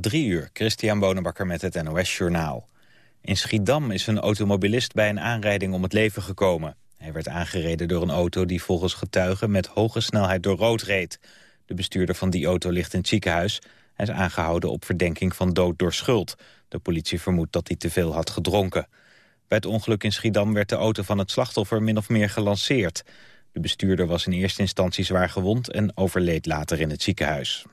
Drie uur, Christian Bonenbakker met het NOS Journaal. In Schiedam is een automobilist bij een aanrijding om het leven gekomen. Hij werd aangereden door een auto die volgens getuigen met hoge snelheid door rood reed. De bestuurder van die auto ligt in het ziekenhuis. Hij is aangehouden op verdenking van dood door schuld. De politie vermoedt dat hij te veel had gedronken. Bij het ongeluk in Schiedam werd de auto van het slachtoffer min of meer gelanceerd. De bestuurder was in eerste instantie zwaar gewond en overleed later in het ziekenhuis.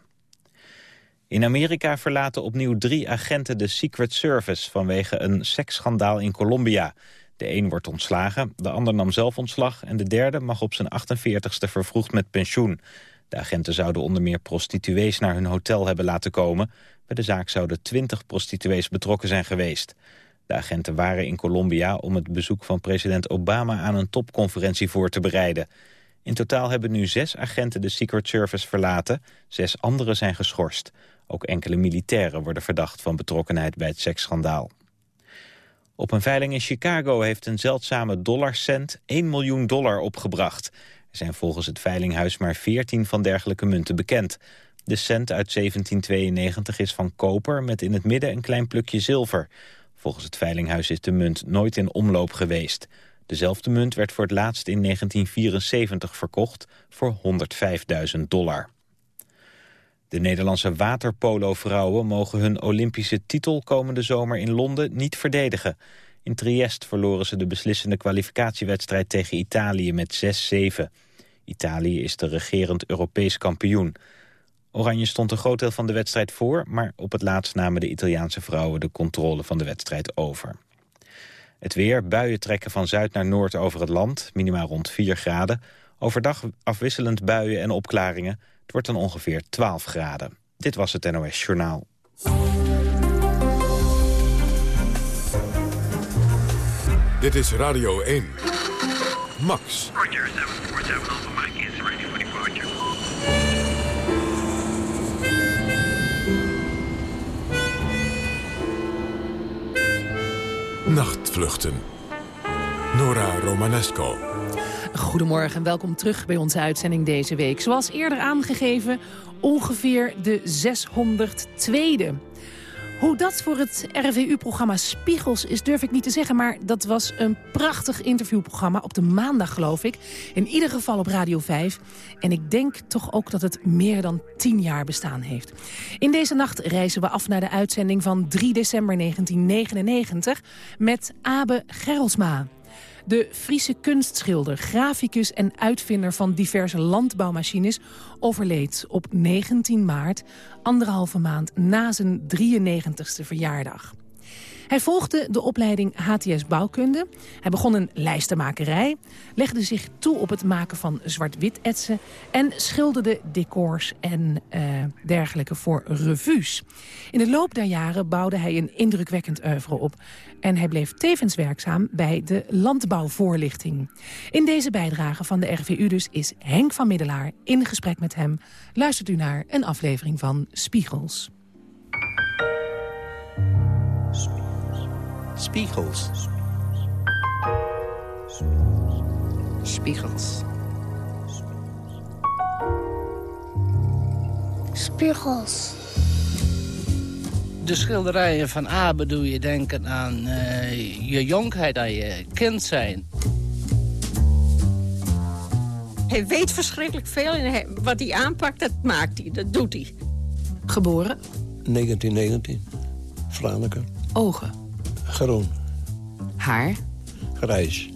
In Amerika verlaten opnieuw drie agenten de Secret Service vanwege een seksschandaal in Colombia. De een wordt ontslagen, de ander nam zelf ontslag en de derde mag op zijn 48ste vervroegd met pensioen. De agenten zouden onder meer prostituees naar hun hotel hebben laten komen. Bij de zaak zouden 20 prostituees betrokken zijn geweest. De agenten waren in Colombia om het bezoek van president Obama aan een topconferentie voor te bereiden. In totaal hebben nu zes agenten de Secret Service verlaten, zes anderen zijn geschorst. Ook enkele militairen worden verdacht van betrokkenheid bij het seksschandaal. Op een veiling in Chicago heeft een zeldzame dollarcent 1 miljoen dollar opgebracht. Er zijn volgens het veilinghuis maar 14 van dergelijke munten bekend. De cent uit 1792 is van koper met in het midden een klein plukje zilver. Volgens het veilinghuis is de munt nooit in omloop geweest. Dezelfde munt werd voor het laatst in 1974 verkocht voor 105.000 dollar. De Nederlandse waterpolo-vrouwen mogen hun Olympische titel komende zomer in Londen niet verdedigen. In Triest verloren ze de beslissende kwalificatiewedstrijd tegen Italië met 6-7. Italië is de regerend Europees kampioen. Oranje stond een groot deel van de wedstrijd voor... maar op het laatst namen de Italiaanse vrouwen de controle van de wedstrijd over. Het weer, buien trekken van zuid naar noord over het land, minimaal rond 4 graden. Overdag afwisselend buien en opklaringen. Het wordt dan ongeveer 12 graden. Dit was het NOS Journaal. Dit is Radio 1. Max. Roger, 747 Alpha Mike is ready for departure. Nachtvluchten. Nora Romanesco. Goedemorgen en welkom terug bij onze uitzending deze week. Zoals eerder aangegeven, ongeveer de 602e. Hoe dat voor het RVU-programma Spiegels is, durf ik niet te zeggen. Maar dat was een prachtig interviewprogramma op de maandag, geloof ik. In ieder geval op Radio 5. En ik denk toch ook dat het meer dan tien jaar bestaan heeft. In deze nacht reizen we af naar de uitzending van 3 december 1999... met Abe Gerrelsma. De Friese kunstschilder, graficus en uitvinder van diverse landbouwmachines... overleed op 19 maart, anderhalve maand na zijn 93ste verjaardag. Hij volgde de opleiding HTS Bouwkunde. Hij begon een lijstenmakerij, legde zich toe op het maken van zwart-wit etsen... en schilderde decors en uh, dergelijke voor revues. In de loop der jaren bouwde hij een indrukwekkend oeuvre op... en hij bleef tevens werkzaam bij de landbouwvoorlichting. In deze bijdrage van de RVU dus is Henk van Middelaar in gesprek met hem. Luistert u naar een aflevering van Spiegels. Spiegels. Spiegels. Spiegels. De schilderijen van Abe doe je denken aan uh, je jonkheid, aan je kind zijn. Hij weet verschrikkelijk veel en hij, wat hij aanpakt, dat maakt hij, dat doet hij. Geboren? 1919, Franeker. Ogen? Groen. Haar? Grijs.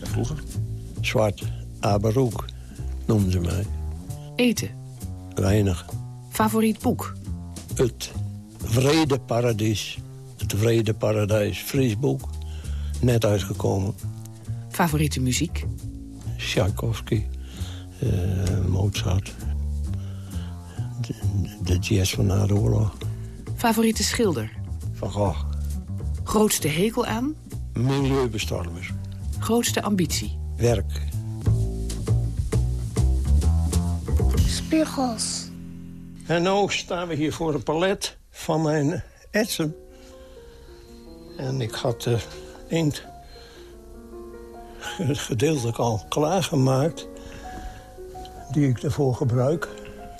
En vroeger? Zwart. Aberoek, noemden ze mij. Eten? Weinig. Favoriet boek? Het Vrede Paradijs. Het Vrede Paradijs. Fries boek. Net uitgekomen. Favoriete muziek? Tchaikovsky. Uh, Mozart. De, de jazz van na de oorlog. Favoriete schilder? Van Gogh. Grootste hekel aan? Milieubestormers. Grootste ambitie? Werk. Spiegels. En nu staan we hier voor een palet van mijn etsen. En ik had de inkt gedeeltelijk al klaargemaakt... die ik ervoor gebruik.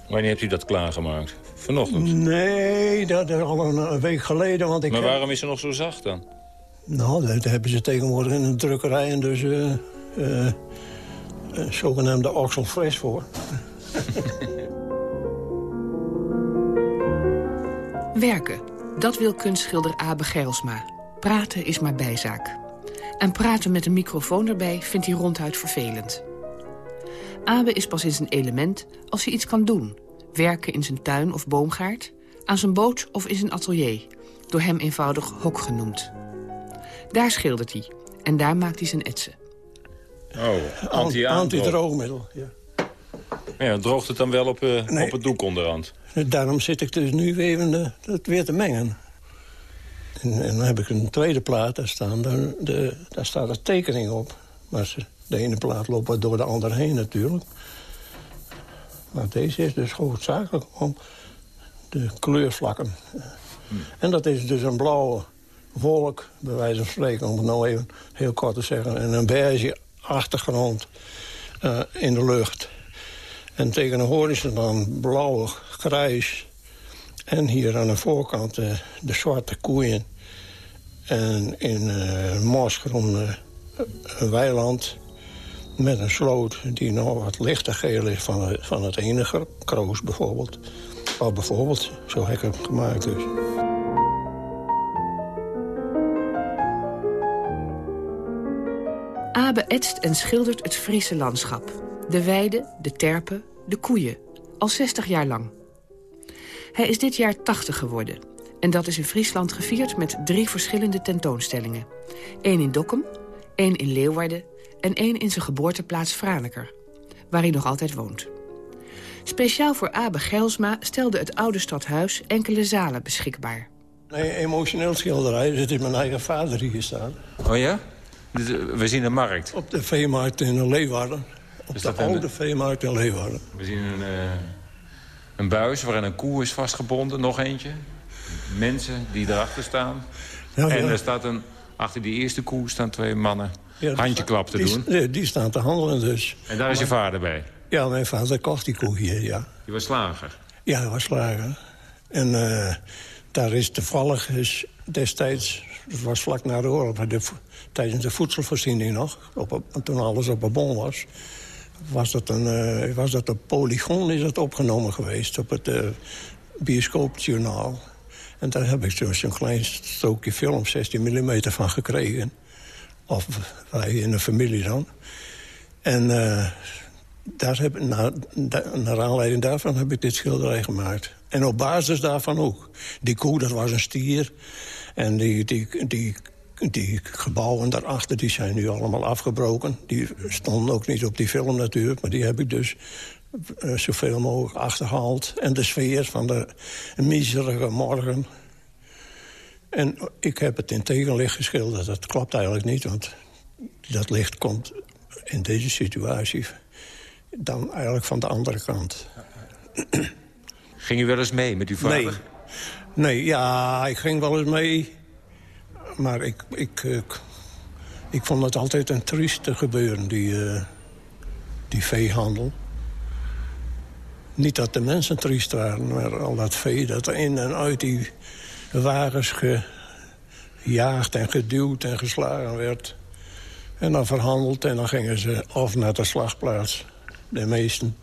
Wanneer hebt u dat klaargemaakt? Vanochtend. Nee, dat is al een, een week geleden. Want ik Maar heb- waarom is ze nog zo zacht dan? Nou, dat hebben ze tegenwoordig in een drukkerij en dus eh eh, eh, zogenaamde oxelfres voor. Werken, dat wil kunstschilder Abe Gersma. Praten is maar bijzaak. En praten met een microfoon erbij vindt hij ronduit vervelend. Abe is pas in zijn element als hij iets kan doen. Werken in zijn tuin of boomgaard, aan zijn boot of in zijn atelier. Door hem eenvoudig hok genoemd. Daar schildert hij en daar maakt hij zijn etsen. Oh, anti-aandroog. Antidroogmiddel, ja. Ja, droogt het dan wel op, eh, Nee. op het doek onderhand? Daarom zit ik dus nu even het weer te mengen. En, en dan heb ik een tweede plaat, daar, staan de, de, daar staat een tekening op. Maar de ene plaat loopt wat door de andere heen natuurlijk. Maar deze is dus hoofdzakelijk om de kleurvlakken. En dat is dus een blauwe wolk, bij wijze van spreken, om het nou even heel kort te zeggen. En een beige achtergrond eh, in de lucht. En tegen de horizon dan blauw, grijs. En hier aan de voorkant eh, de zwarte koeien. En in mosgroen eh, een weiland met een sloot die nog wat lichter geel is van, van het enige kroos bijvoorbeeld. Of bijvoorbeeld, zo het gemaakt dus. Abe etst en schildert het Friese landschap. De weiden, de terpen, de koeien. Al 60 jaar lang. Hij is dit jaar 80 geworden. En dat is in Friesland gevierd met drie verschillende tentoonstellingen. Eén in Dokkum, één in Leeuwarden... en één in zijn geboorteplaats Franeker, waar hij nog altijd woont. Speciaal voor Abe Gelsma stelde het oude stadhuis enkele zalen beschikbaar. Nee, emotioneel schilderij. Dus het is mijn eigen vader hier staat. Oh ja? Dus, eh, We zien een markt. Op de veemarkt in Leeuwarden. Op de een- oude veemarkt in Leeuwarden. We zien een, eh, een buis waarin een koe is vastgebonden, nog eentje. Mensen die erachter staan. Ja, en ja. er staat een, achter die eerste koe staan twee mannen Ja, handjeklap te doen. Die, die staan te handelen dus. En daar is je vader bij. Ja, mijn vader kocht die koe hier, ja. Die was slager. Ja, hij was slager. En eh, daar is toevallig is destijds... Het was vlak na de oorlog, de, tijdens de voedselvoorziening nog... Op, toen alles op een bon was... Was dat, een, eh, was dat een polygoon is dat opgenomen geweest... op het eh bioscoopjournaal. En daar heb ik een klein strookje film, 16 mm van gekregen. Of wij in de familie dan. En eh, daar heb, na, da- naar aanleiding daarvan heb ik dit schilderij gemaakt. En op basis daarvan ook. Die koe, dat was een stier. En die, die, die, die gebouwen daarachter die zijn nu allemaal afgebroken. Die stonden ook niet op die film natuurlijk. Maar die heb ik dus eh, zoveel mogelijk achterhaald. En de sfeer van de miserige morgen. En ik heb het in tegenlicht geschilderd. Dat klopt eigenlijk niet, want dat licht komt in deze situatie dan eigenlijk van de andere kant. Ging u wel eens mee met uw vader? Nee. Nee, ja, ik ging wel eens mee. Maar ik, ik, ik, ik vond het altijd een trieste gebeuren, die, eh, die veehandel. Niet dat de mensen triest waren, maar al dat vee dat in en uit die wagens gejaagd en geduwd en geslagen werd. En dan verhandeld en dan gingen ze of naar de slagplaats, de meesten,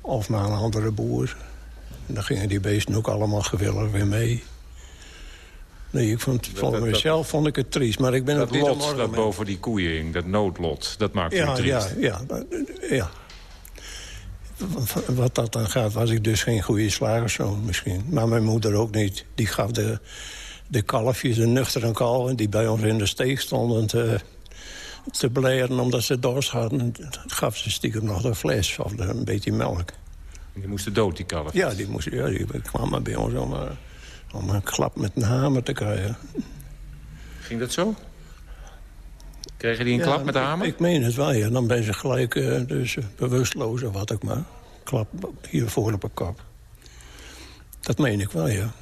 of naar een andere boer. En dan gingen die beesten ook allemaal gewillig weer mee. Nee, ik vond, dat- dat- mezelf vond ik het triest. Maar ik ben Dat niet lot dat boven die koeien hing, dat noodlot, dat maakt Ja, triest. ja, ja, ja. Wat dat dan gaat, was ik dus geen goede slagerszoon misschien. Maar mijn moeder ook niet. Die gaf de, de kalfjes, de nuchtere kalven... die bij ons in de steeg stonden te, te bleren omdat ze dorst hadden... gaf ze stiekem nog een fles of een beetje melk. Die moesten dood, die kalf. Ja, die, moest, ja, die kwamen bij ons om, eh, om een klap met een hamer te krijgen. Ging dat zo? Kregen die een Ja, klap met de hamer? Ik, meen het wel, ja. Dan ben ze gelijk eh, dus, eh, bewusteloos of wat ook maar. Klap hiervoor op een kop. Dat meen ik wel, ja.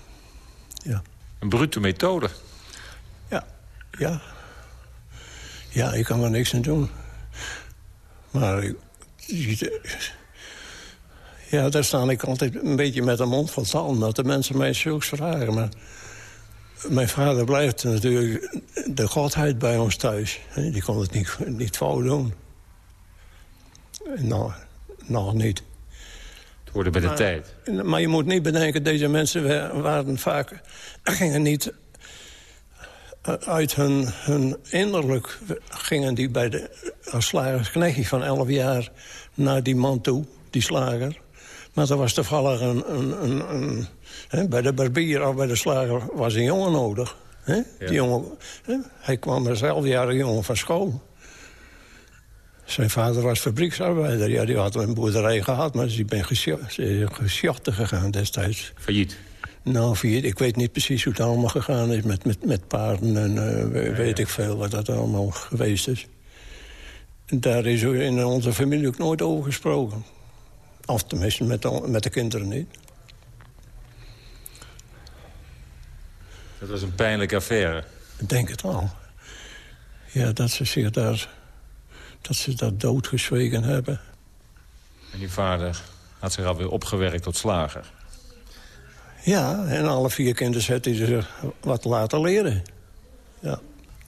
Ja, Een brute methode. ja, ja. Ja, ik kan er niks aan doen. Maar ik, Ja, daar sta ik altijd een beetje met de mond van tanden... dat de mensen mij zulks vragen. Maar mijn vader blijft natuurlijk de godheid bij ons thuis. Die kon het niet, niet fout doen. Nou, nog niet. Het hoorde bij de tijd. Maar je moet niet bedenken, deze mensen wa- waren vaak, gingen niet uit hun, hun innerlijk... gingen die bij de slagersknechtje van 11 jaar naar die man toe, die slager. Maar er was toevallig een... een, een, een bij de barbier of bij de slager was een jongen nodig. Die jongen? Hij kwam zelf jaren jongen van school. Zijn vader was fabrieksarbeider. Ja, die had een boerderij gehad, maar die ben gesjochten gegaan destijds. Failliet. Nou, vier, ik weet niet precies hoe het allemaal gegaan is met, met, met paarden en eh, we- weet ik veel wat dat allemaal geweest is. En Daar is in onze familie ook nooit over gesproken. Of tenminste met de, met de kinderen niet. Dat was een pijnlijke affaire. Ik denk het al. Ja, dat ze zich daar, dat ze dat doodgezwegen hebben. En die vader had zich alweer opgewerkt tot slager. Ja, en alle vier kinderen zette hij zich wat laten leren. Ja.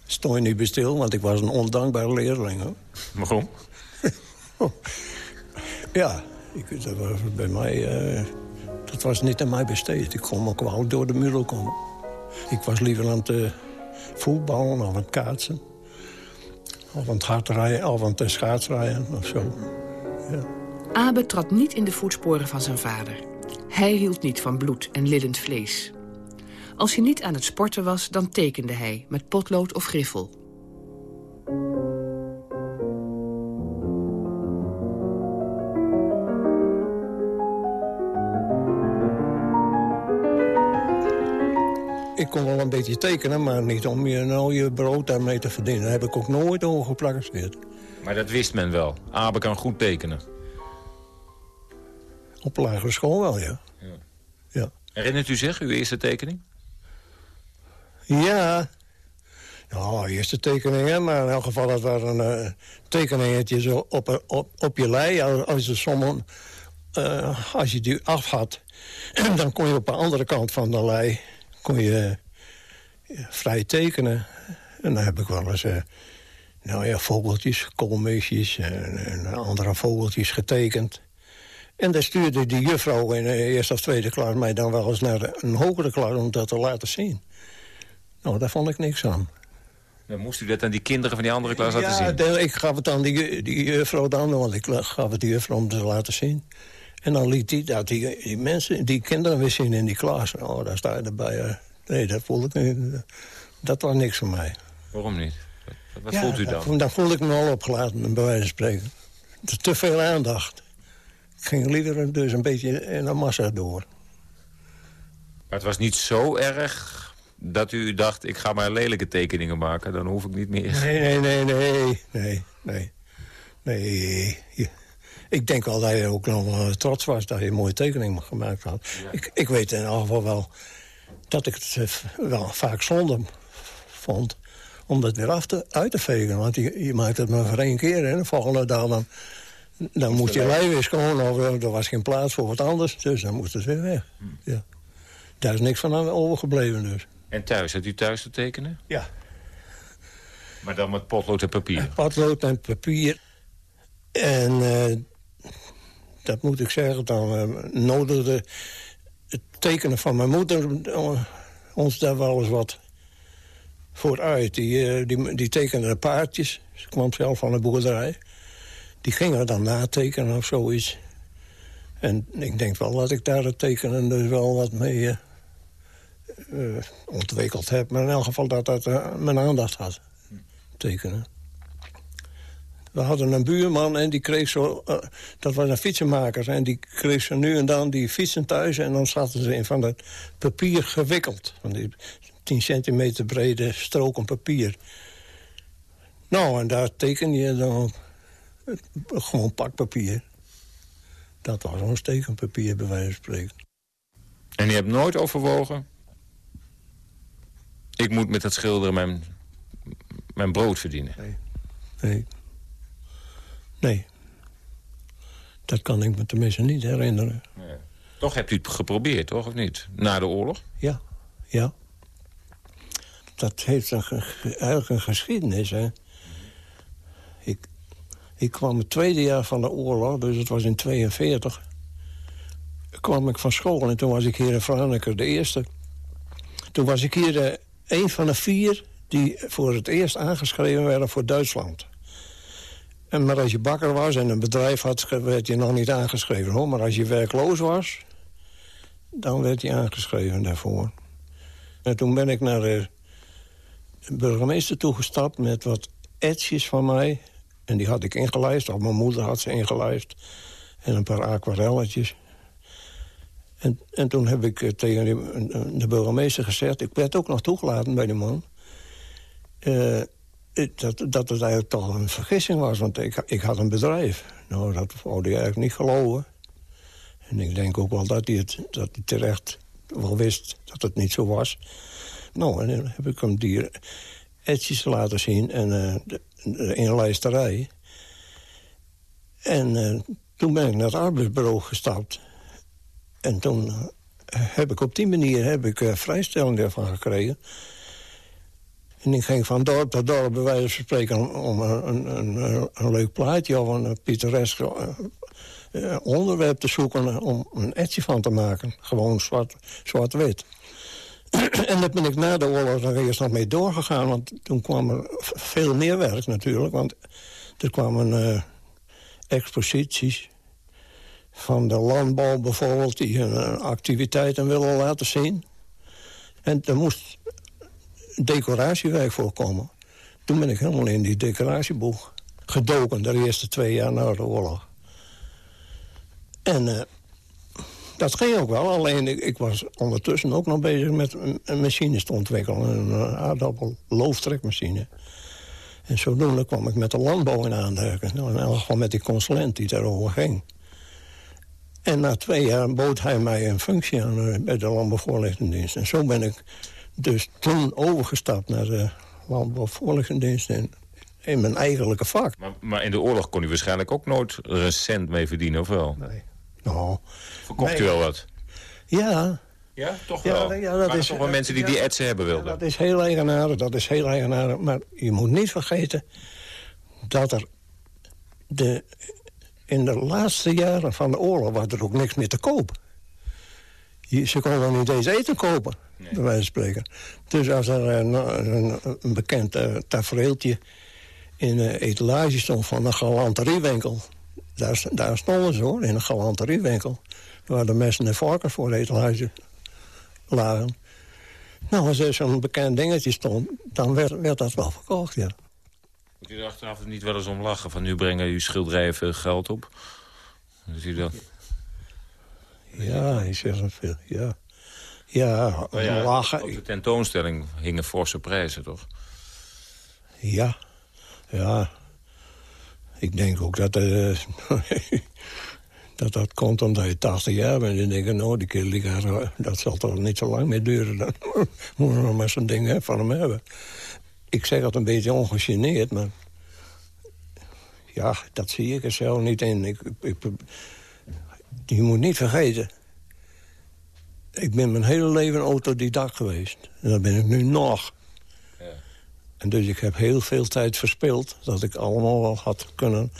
Stond je niet bij stil, want ik was een ondankbare leerling. Hoor. Waarom? Ja, ik, dat was bij mij... eh, dat was niet aan mij besteed. Ik kon ook wel door de muddel komen. Ik was liever aan het eh, voetballen of aan het kaatsen. Of aan het hardrijden, of aan het eh, schaatsrijden of zo. Ja. Abe trad niet in de voetsporen van zijn vader. Hij hield niet van bloed en lillend vlees. Als hij niet aan het sporten was, dan tekende hij met potlood of griffel. Ik kon wel een beetje tekenen, maar niet om je, nou, je brood daarmee te verdienen. Daar heb ik ook nooit over. Maar dat wist men wel. Abe kan goed tekenen. Op lagere school wel, ja. Ja. Herinnert u zich uw eerste tekening? Ja. Ja, eerste tekeningen, maar in elk geval dat waren uh, tekeningetjes op, op, op je lei. Als je, sommige, uh, als je die af had, dan kon je op de andere kant van de lei kon je, uh, vrij tekenen. En dan heb ik wel eens uh, nou ja, vogeltjes, koolmeesjes en, en, andere vogeltjes getekend. En daar stuurde die juffrouw in de eerste of tweede klas mij dan wel eens naar een hogere klas om dat te laten zien. Nou, daar vond ik niks aan. Dan moest u dat aan die kinderen van die andere klas laten zien? Ja, ik gaf het aan die, die juffrouw dan, want ik gaf het die juffrouw om te laten zien. En dan liet die dat die, die mensen, die kinderen weer zien in die klas. Oh, daar sta je erbij. Nee, dat voelde ik niet. Dat was niks voor mij. Waarom niet? Wat, wat ja, voelt u dan? Dan, voelde ik me al opgelaten, bij wijze van spreken. Te veel aandacht. Ik ging liever dus een beetje in een massa door. Maar het was niet zo erg dat u dacht... ik ga maar lelijke tekeningen maken, dan hoef ik niet meer. Nee, nee, nee, nee, nee, nee. Nee, ik denk wel dat je ook nog wel trots was dat je een mooie tekening gemaakt had. Ja. Ik, ik weet in ieder geval wel dat ik het wel vaak zonde vond om dat weer af te, uit te vegen. Want je, je maakt het maar voor één keer en de volgende dag dan, dan moest je lei weer schoon. Of er was geen plaats voor wat anders, dus dan moest het weer weg. Hm. Ja. Daar is niks van overgebleven dus. En thuis, had u thuis te tekenen? Ja. Maar dan met potlood en papier? Potlood en papier. En uh, dat moet ik zeggen, dan uh, nodigde het tekenen van mijn moeder uh, ons daar wel eens wat voor uit. Die, die, die tekende paardjes. Ze kwam zelf van de boerderij. Die gingen dan natekenen of zoiets. En ik denk wel dat ik daar het tekenen dus wel wat mee ontwikkeld heb. Maar in elk geval dat dat mijn aandacht had. Tekenen. We hadden een buurman en die kreeg zo... Uh, dat was een fietsenmaker. En die kreeg zo nu en dan die fietsen thuis... en dan zaten ze in van dat papier gewikkeld. Van die 10 centimeter brede stroken papier. Nou, en daar teken je dan gewoon pakpapier. Dat was ons tekenpapier, bij wijze van spreken. En je hebt nooit overwogen... ik moet met dat schilderen mijn, mijn brood verdienen? Nee. Nee. Nee. Dat kan ik me tenminste niet herinneren. Toch hebt u het geprobeerd, toch? Of niet? Na de oorlog? Ja, ja. Dat heeft een, ge- eigenlijk een geschiedenis, hè. Ik, ik kwam het tweede jaar van de oorlog, dus het was in 42... kwam ik van school en toen was ik hier in Franeker de eerste. Toen was ik hier de, een van de vier die voor het eerst aangeschreven werden voor Duitsland. En maar als je bakker was en een bedrijf had, werd je nog niet aangeschreven. Hoor. Maar als je werkloos was, dan werd je aangeschreven daarvoor. En toen ben ik naar de burgemeester toegestapt met wat etjes van mij. En die had ik ingelijst, of mijn moeder had ze ingelijst. En een paar aquarelletjes. En, en toen heb ik eh, tegen de, de burgemeester gezegd... ik werd ook nog toegelaten bij die man... eh, dat, dat het eigenlijk toch een vergissing was, want ik, ik had een bedrijf. Nou, dat wou hij eigenlijk niet geloven. En ik denk ook wel dat hij, het, dat hij terecht wel wist dat het niet zo was. Nou, en dan heb ik hem die etjes laten zien en eh, de, de inlijsterij. En eh, toen ben ik naar het arbeidsbureau gestapt. En toen eh, heb ik op die manier heb ik, eh, vrijstelling daarvan gekregen. En ik ging van dorp tot dorp bij wijze van spreken... om, een, een, een, een leuk plaatje of een pittoresk eh, eh, onderwerp te zoeken... om een etje van te maken. Gewoon zwart- zwart-wit. en daar ben ik na de oorlog nog eerst nog mee doorgegaan. Want toen kwam er veel meer werk natuurlijk. Want er kwamen eh, exposities van de landbouw bijvoorbeeld... die hun eh, activiteiten willen laten zien. En er moest decoratiewerk voorkomen. Toen ben ik helemaal in die decoratieboeg gedoken... de eerste twee jaar na de oorlog. En eh, dat ging ook wel. Alleen ik, was ondertussen ook nog bezig met machines te ontwikkelen. Een uh, aardappel-looftrekmachine. En zodoende kwam ik met de landbouw in aanmerking. Nou, in elk geval met die consulent die daarover ging. En na twee jaar bood hij mij een functie aan eh, bij de Landbouwvoorlichtingsdienst. En zo ben ik dus toen overgestapt naar de Landbouwvoorlichtingsdienst... in, in mijn eigenlijke vak. Maar, maar in de oorlog kon u waarschijnlijk ook nooit er een cent mee verdienen, of wel? Nee. Nou, Verkocht nee. u wel wat? ja, Ja, toch Ja, wel? ja, dat Waren is- toch wel mensen die ja. die etsen hebben wilden? dat is heel eigenaardig, dat is heel eigenaardig. Maar je moet niet vergeten dat er de, in de laatste jaren van de oorlog... was er ook niks meer te koop. Je, ze konden niet eens eten kopen, bij wijze van spreken. Dus als er een, een, een bekend uh, tafereeltje in de etalage stond van een galanteriewinkel... Daar, daar stonden ze hoor, in een galanteriewinkel... waar de messen en varkens voor de etalage lagen. Nou, als er zo'n bekend dingetje stond, dan werd, werd dat wel verkocht, ja. Moet u er achteraf niet wel eens om lachen? Van nu brengen uw schilderijen veel geld op? Dus u dat... Ja, ik zeg ja. Ja, Nou ja, lachen. Op de tentoonstelling hingen forse prijzen, toch? Ja, ja. Ik denk ook dat, eh, dat dat komt omdat je 80 jaar bent. En denk je, nou, die kerel, die gaat- dat zal toch niet zo lang meer duren. Dan moet je nog maar zo'n ding hè, van hem hebben. Ik zeg het een beetje ongegeneerd, maar... Ja, dat zie ik er zelf niet in. Ik, ik, je moet niet vergeten... Ik ben mijn hele leven autodidact geweest. En dat ben ik nu nog. En dus ik heb heel veel tijd verspild... dat ik allemaal wel had kunnen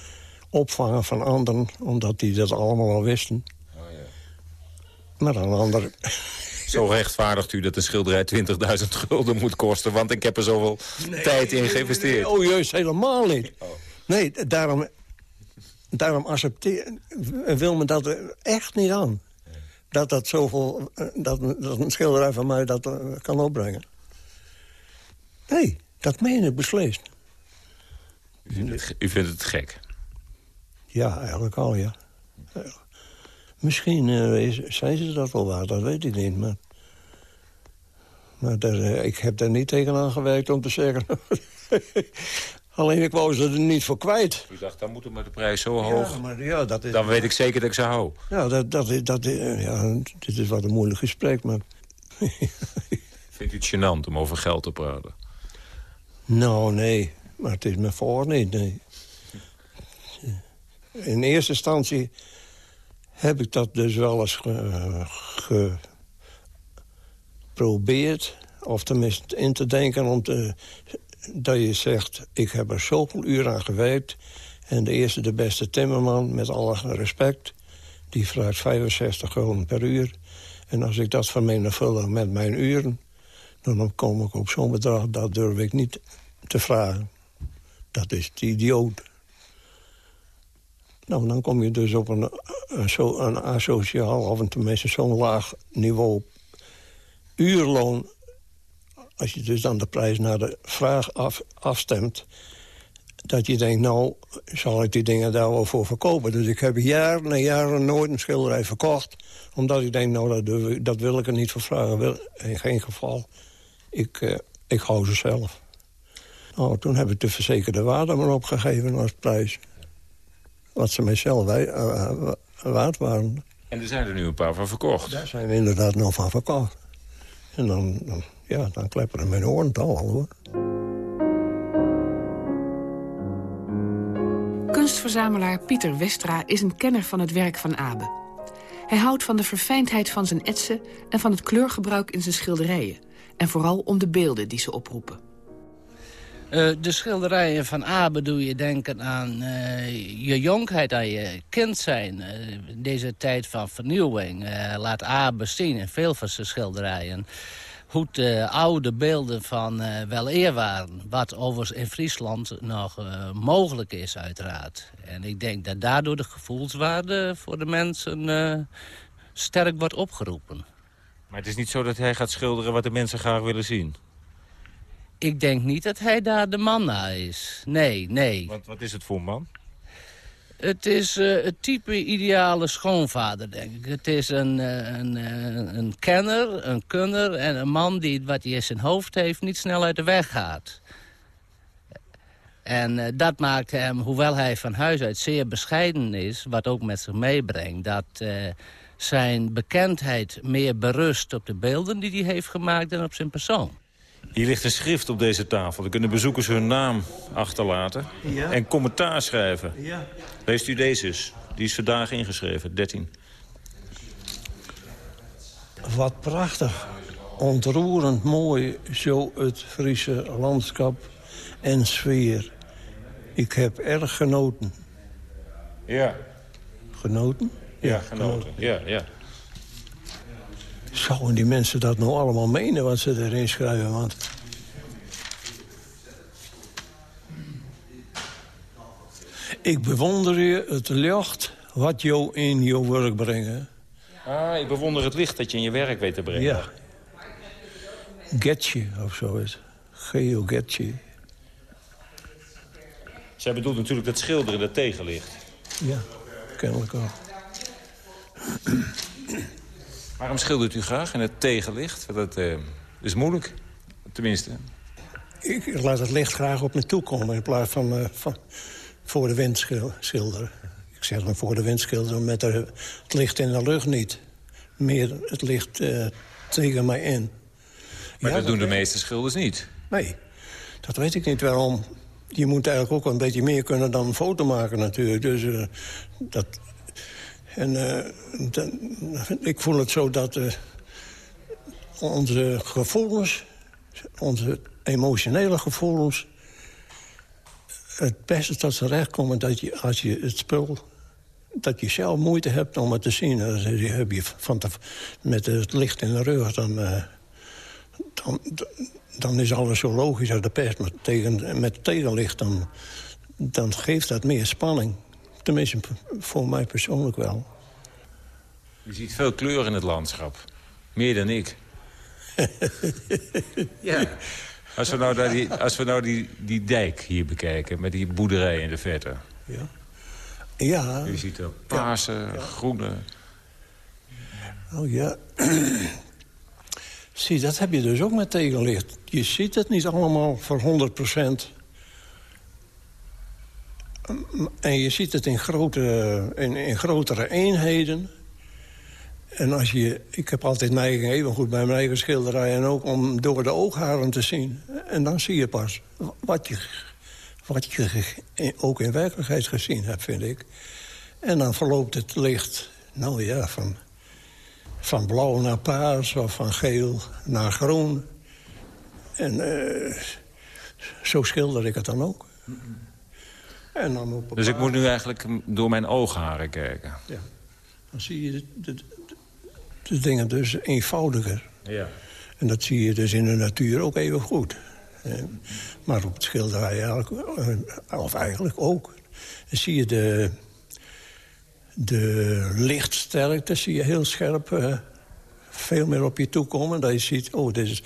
opvangen van anderen... omdat die dat allemaal al wisten. Maar een ander... Zo rechtvaardigt u dat een schilderij 20.000 gulden moet kosten... want ik heb er zoveel tijd in geïnvesteerd. Oh, juist, helemaal niet. Nee, daarom, daarom accepteer, wil me dat er echt niet aan. Dat dat zoveel, eh, dat, dat een schilderij van mij dat eh, kan opbrengen. Nee, dat meen ik beslist. U vindt het, u vindt het gek? Ja, eigenlijk al, ja. Misschien eh, is- zijn ze dat wel waard, dat weet ik niet. Maar, maar daar, ik heb daar niet tegenaan gewerkt om te zeggen... Alleen ik wou ze er niet voor kwijt. U dacht, dan moet het met de prijs zo hoog. Ja, maar ja, dat is... Dan weet ik zeker dat ik ze hou. Ja, dat, dat, is- dat, is- ja, dit is wat een moeilijk gesprek, maar... Vindt u het gênant om over geld te praten? nou, nee. Maar het is me voor niet, nee. In eerste instantie heb ik dat dus wel eens geprobeerd. Of tenminste in te denken om te, dat je zegt... ik heb er zoveel uur aan gewerkt... en de eerste, de beste timmerman, met alle respect... die vraagt 65 kronen per uur. En als ik dat vermenigvuldig met mijn uren... dan kom ik op zo'n bedrag, dat durf ik niet te vragen. Dat is te idioot. Nou, dan kom je dus op een, een, een asociaal, of tenminste zo'n laag niveau uurloon. Als je dus dan de prijs naar de vraag af, afstemt... dat je denkt, nou, zal ik die dingen daar wel voor verkopen. Dus ik heb jaren en jaren nooit een schilderij verkocht. Omdat ik denk, nou, dat, dat wil ik er niet voor vragen. In geen geval. Ik, uh, ik hou ze zelf. Nou, toen heb ik de verzekerde waarde maar opgegeven als prijs. Wat ze mijzelf uh, waard waren. En er zijn er nu een paar van verkocht? Daar zijn we inderdaad nog van verkocht. En dan, dan ja, dan klepperen mijn oren al, hoor. Kunstverzamelaar Pieter Westra is een kenner van het werk van Abe. Hij houdt van de verfijndheid van zijn etsen... en van het kleurgebruik in zijn schilderijen. En vooral om de beelden die ze oproepen. Uh, de schilderijen van Abe doe je denken aan uh, je jonkheid, aan je kind zijn. Uh, deze tijd van vernieuwing laat Abe zien in veel van zijn schilderijen hoe de oude beelden van uh, wel eer waren. Wat overigens in Friesland nog uh, mogelijk is, uiteraard. En ik denk dat daardoor de gevoelswaarde voor de mensen sterk wordt opgeroepen. Maar het is niet zo dat hij gaat schilderen wat de mensen graag willen zien? Ik denk niet dat hij daar de man naar is. Nee, nee. Want wat is het voor man? Het is uh, het type ideale schoonvader, denk ik. Het is een, uh, een, uh, een kenner, een kunner en een man die wat hij in zijn hoofd heeft niet snel uit de weg gaat. En dat maakt hem, hoewel hij van huis uit zeer bescheiden is... wat ook met zich meebrengt, dat zijn bekendheid meer berust op de beelden die hij heeft gemaakt... dan op zijn persoon. Hier ligt een schrift op deze tafel. Dan kunnen bezoekers hun naam achterlaten ja. en commentaar schrijven. Ja. Leest u deze eens. Die is vandaag ingeschreven, 13. Wat prachtig. Ontroerend mooi, zo het Friese landschap en sfeer. Ik heb erg genoten. Ja. Genoten? Ja, ja genoten. Ja, ja. Zouden die mensen dat nou allemaal menen wat ze erin schrijven? Want... Ik bewonder je het licht wat jou in jouw werk brengt. Ah, ik bewonder het licht dat je in je werk weet te brengen. Ja. Getje of zo is. Geo Getje. Zij bedoelt natuurlijk dat schilderen dat tegenlicht. Ja, kennelijk ook. Waarom schildert u graag in het tegenlicht? Dat uh, is moeilijk, tenminste. Ik laat het licht graag op me toe komen in plaats van, uh, van voor de wind schilderen. Ik zeg dan voor de wind schilderen met het licht in de lucht niet. Meer het licht uh, tegen mij in. Maar ja, dat doen de meeste schilders niet? Nee, dat weet ik niet waarom. Je moet eigenlijk ook een beetje meer kunnen dan een foto maken natuurlijk. Dus dat, en uh, ik voel het zo dat uh, onze gevoelens, onze emotionele gevoelens... het beste tot zijn recht komen dat je, als je het spul... dat je zelf moeite hebt om het te zien. Dan heb je van te, met het licht in de rug, dan, dan, dan is alles zo logisch als de pest. Maar tegen, met tegenlicht, dan, dan geeft dat meer spanning. Tenminste, voor mij persoonlijk wel. Je ziet veel kleur in het landschap. Meer dan ik. ja. Als we nou, die, als we nou die, die dijk hier bekijken, met die boerderij in de verte. Ja. Ja. Je ziet er paarse, ja. groene... Oh ja. Zie, dat heb je dus ook met tegenlicht. Je ziet het niet allemaal voor 100 procent. En je ziet het in, grote, in, in grotere eenheden. En als je, ik heb altijd neiging, even goed bij mijn eigen schilderij... en ook om door de oogharen te zien. En dan zie je pas wat je, wat je ook in werkelijkheid gezien hebt, vind ik. En dan verloopt het licht Nou ja, van, van blauw naar paars of van geel naar groen. En eh, zo schilder ik het dan ook. En dan op Dus ik moet nu eigenlijk door mijn oogharen kijken. Ja. Dan zie je de, de, de- de dingen dus eenvoudiger. Ja. En dat zie je dus in de natuur ook even goed. Maar op het schilderij eigenlijk, eh, of eigenlijk ook. Dan zie je de, de lichtsterkte zie je heel scherp eh, veel meer op je toe komen. Dat je ziet, oh, dit is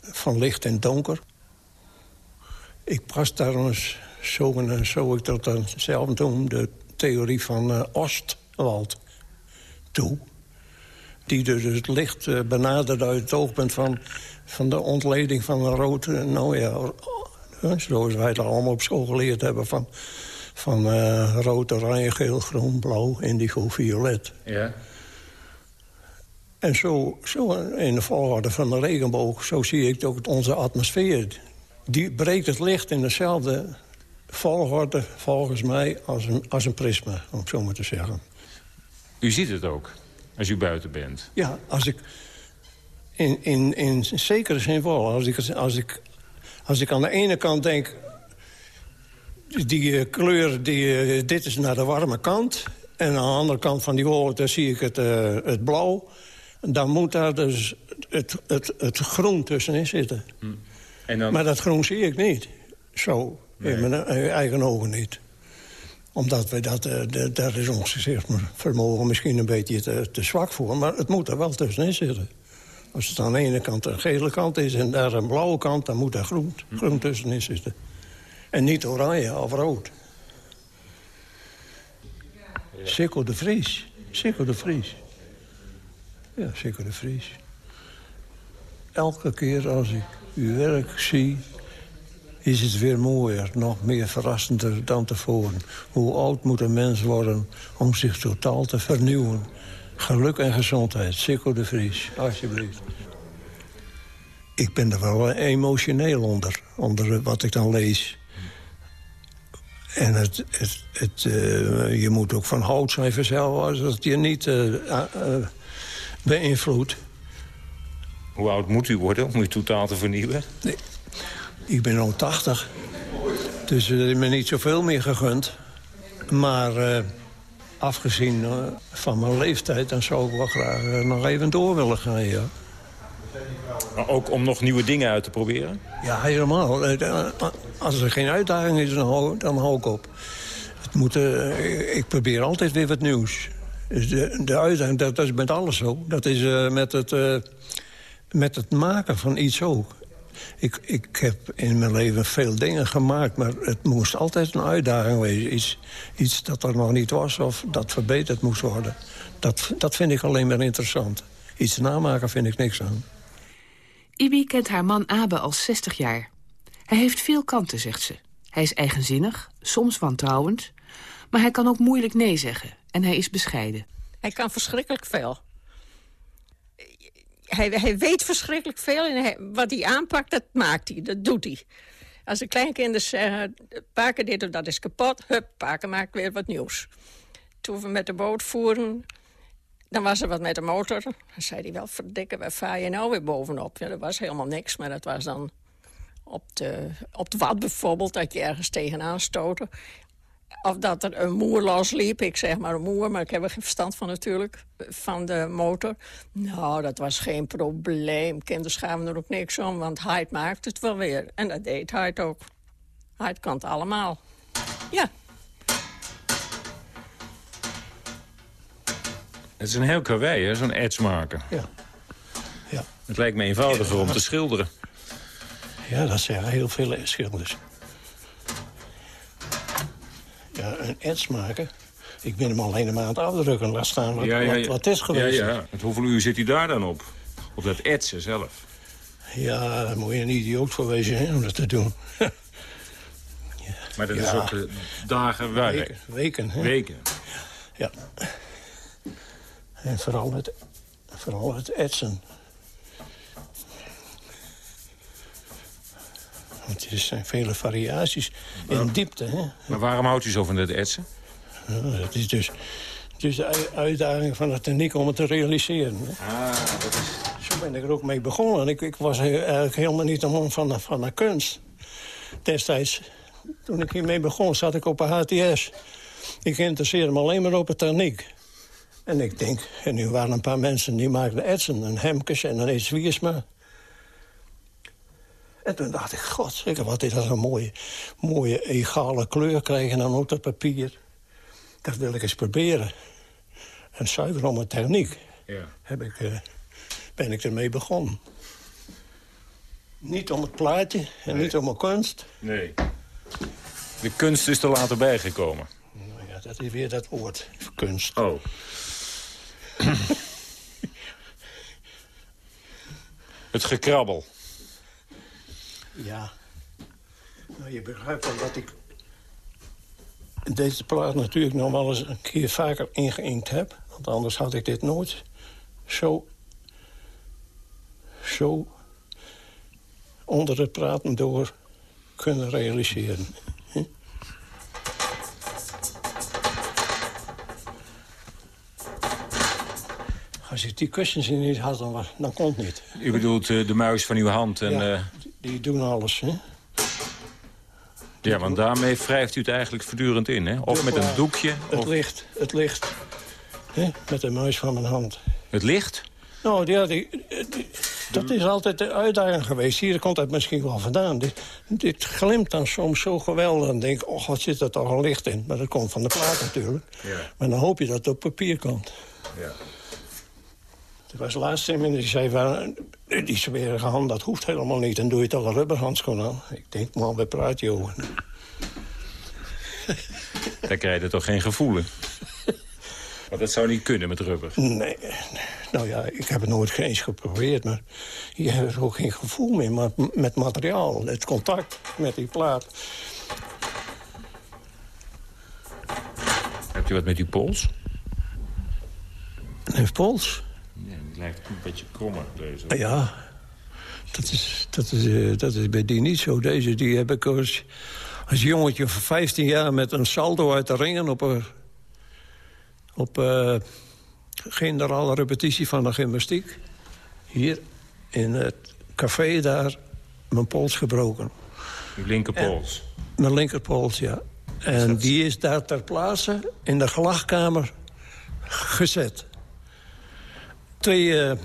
van licht en donker. Ik pas daar eens, zo, en zo ik dat dan zelf noem, de theorie van eh Ostwald toe. Die dus het licht eh, benadert uit het oogpunt van, van de ontleding van een rood... eh, nou ja, eh, zoals wij het allemaal op school geleerd hebben... van, van eh, rood, oranje, geel, groen, blauw, indigo, violet. Ja. En zo, zo in de volgorde van de regenboog, zo zie ik ook onze atmosfeer. Die breekt het licht in dezelfde volgorde, volgens mij, als een, als een prisma, om het zo maar te zeggen. U ziet het ook, als u buiten bent. Ja, als ik... In, in, in zekere zin wel. Als ik, als, ik, als ik aan de ene kant denk... Die eh, kleur, die, eh, dit is naar de warme kant. En aan de andere kant van die wolk, daar zie ik het, eh, het blauw. Dan moet daar dus het, het, het groen tussenin zitten. En dan, Maar dat groen zie ik niet. Zo, in mijn eh, eigen ogen niet. Omdat we dat, eh, daar is ons vermogen misschien een beetje te, te zwak voor. Maar het moet er wel tussenin zitten. Als het aan de ene kant een gele kant is en daar een blauwe kant... dan moet daar groen, groen tussenin zitten. En niet oranje of rood. Sikkel de Vries. Sikkel de Vries. Ja, Sikkel de Vries. Elke keer als ik uw werk zie, is het weer mooier, nog meer verrassender dan tevoren. Hoe oud moet een mens worden om zich totaal te vernieuwen? Geluk en gezondheid, Sikko de Vries, alsjeblieft. Ik ben er wel emotioneel onder, onder wat ik dan lees. En het, het, het, eh, je moet ook van hout zijn vanzelf, als het je niet eh, eh, eh, beïnvloedt. hoe oud moet u worden om u totaal te vernieuwen? Ik ben al 80. Dus er is me niet zoveel meer gegund. Maar eh, afgezien eh, van mijn leeftijd... dan zou ik wel graag eh, nog even door willen gaan, ja. Maar ook om nog nieuwe dingen uit te proberen? Ja, helemaal. Eh, eh, Als er geen uitdaging is, dan hou, dan hou ik op. Het moet, eh, ik probeer altijd weer wat nieuws. Dus de, de uitdaging, dat, dat is met alles zo. Dat is eh, met, het, eh, met het maken van iets ook. Ik, ik heb in mijn leven veel dingen gemaakt... maar het moest altijd een uitdaging wezen. Iets, iets dat er nog niet was of dat verbeterd moest worden. Dat, dat vind ik alleen maar interessant. Iets namaken vind ik niks aan. Ibi kent haar man Abe al 60 jaar. Hij heeft veel kanten, zegt ze. Hij is eigenzinnig, soms wantrouwend... maar hij kan ook moeilijk nee zeggen en hij is bescheiden. Hij kan verschrikkelijk veel. Hij, hij weet verschrikkelijk veel en wat hij aanpakt, dat maakt hij, dat doet hij. Als de kleinkinderen zeggen, paken dit of dat is kapot... hup, paken maakt weer wat nieuws. Toen we met de boot voeren, dan was er wat met de motor. Dan zei hij wel, verdikke, waar vaar je nou weer bovenop? Ja, er was helemaal niks, maar dat was dan op de, op wat bijvoorbeeld... dat je ergens tegenaan stoten. Of dat er een moer losliep, ik zeg maar een moer... maar ik heb er geen verstand van natuurlijk, van de motor. Nou, dat was geen probleem. Kinderen schamen er ook niks om, want Hyde maakt het wel weer. En dat deed Hyde ook. Hyde kan het allemaal. Ja, Het is een heel karwei, hè, zo'n edge maken. Ja. Ja. Het lijkt me eenvoudiger om te schilderen. Ja, dat zeggen heel veel schilders. Ja, een ets maken. Ik ben hem alleen aan het afdrukken. Laat staan wat, wat, wat is geweest. Ja, ja. Want hoeveel uur zit u daar dan op? Op dat etsen zelf? Ja, daar moet je een idioot voor wezen hè, om dat te doen. Maar dat is Ja. ook eh, dagen werk. Weken, weken, hè? Weken. Ja. En vooral het, vooral het etsen. Want er zijn vele variaties in diepte. Hè? Maar waarom houdt u zo van dat etsen? Ja, dat is dus Dus de ui- uitdaging van de techniek om het te realiseren. hè. Ah, dat is... Zo ben ik er ook mee begonnen. Ik, ik was eigenlijk helemaal niet een man van de, van de kunst. Destijds, toen ik hiermee begon, zat ik op een HTS. Ik interesseerde me alleen maar op de techniek. En ik denk, en nu waren een paar mensen die maakten etsen, een Hemkes en een Eets Wiersma. En toen dacht ik, god, zeker wat is dat een mooie, mooie egale kleur krijgen dan ook dat papier. Dat wil ik eens proberen. En zuiver om de techniek Ja. heb ik, eh, ben ik ermee begonnen. Niet om het plaatje en niet om mijn kunst. Nee. De kunst is er later bijgekomen. Nou ja, dat is weer dat woord, kunst. Oh. Het gekrabbel. Ja. Nou, je begrijpt wel dat ik deze plaat natuurlijk nog wel eens een keer vaker ingeïnkt heb. Want anders had ik dit nooit zo, zo onder het praten door kunnen realiseren. Hm? Als ik die kussens in niet had, dan, dan kon het niet. U bedoelt eh, de muis van uw hand. En, ja. Die- doen alles, hè? ja, want daarmee wrijft u het eigenlijk voortdurend in, hè? Of met een doekje. Het Of licht, het licht. Hè? Met de muis van mijn hand. het licht. Nou, ja, die, die- dat is altijd de uitdaging geweest. Hier komt het misschien wel vandaan. Dit, dit glimt dan soms zo geweldig. Dan denk ik, oh, wat zit er toch een licht in. Maar dat komt van de plaat natuurlijk. Ja. Maar dan hoop je dat het op papier komt. Ja. Er was laatst iemand die zei van... Die smerige hand, dat hoeft helemaal niet. Dan doe je toch een rubberhandschoen aan. Ik denk, man, we praten over. Daar krijg je toch geen gevoelen. Want dat zou niet kunnen met rubber. Nee, nou ja, ik heb het nooit eens geprobeerd, maar je hebt er ook geen gevoel meer maar met materiaal. Het contact met die plaat. Hebt u wat met uw pols? En pols, lijkt een beetje krommer, deze. ja, dat is, dat, is, eh, dat is bij die niet zo. Deze die heb ik als, als jongetje van 15 jaar met een saldo uit de ringen op een op, eh, generale repetitie van de gymnastiek. Hier in het café daar mijn pols gebroken. Uw linkerpols. Mijn linkerpols, ja. En die is daar ter plaatse in de gelachkamer gezet. Twee eh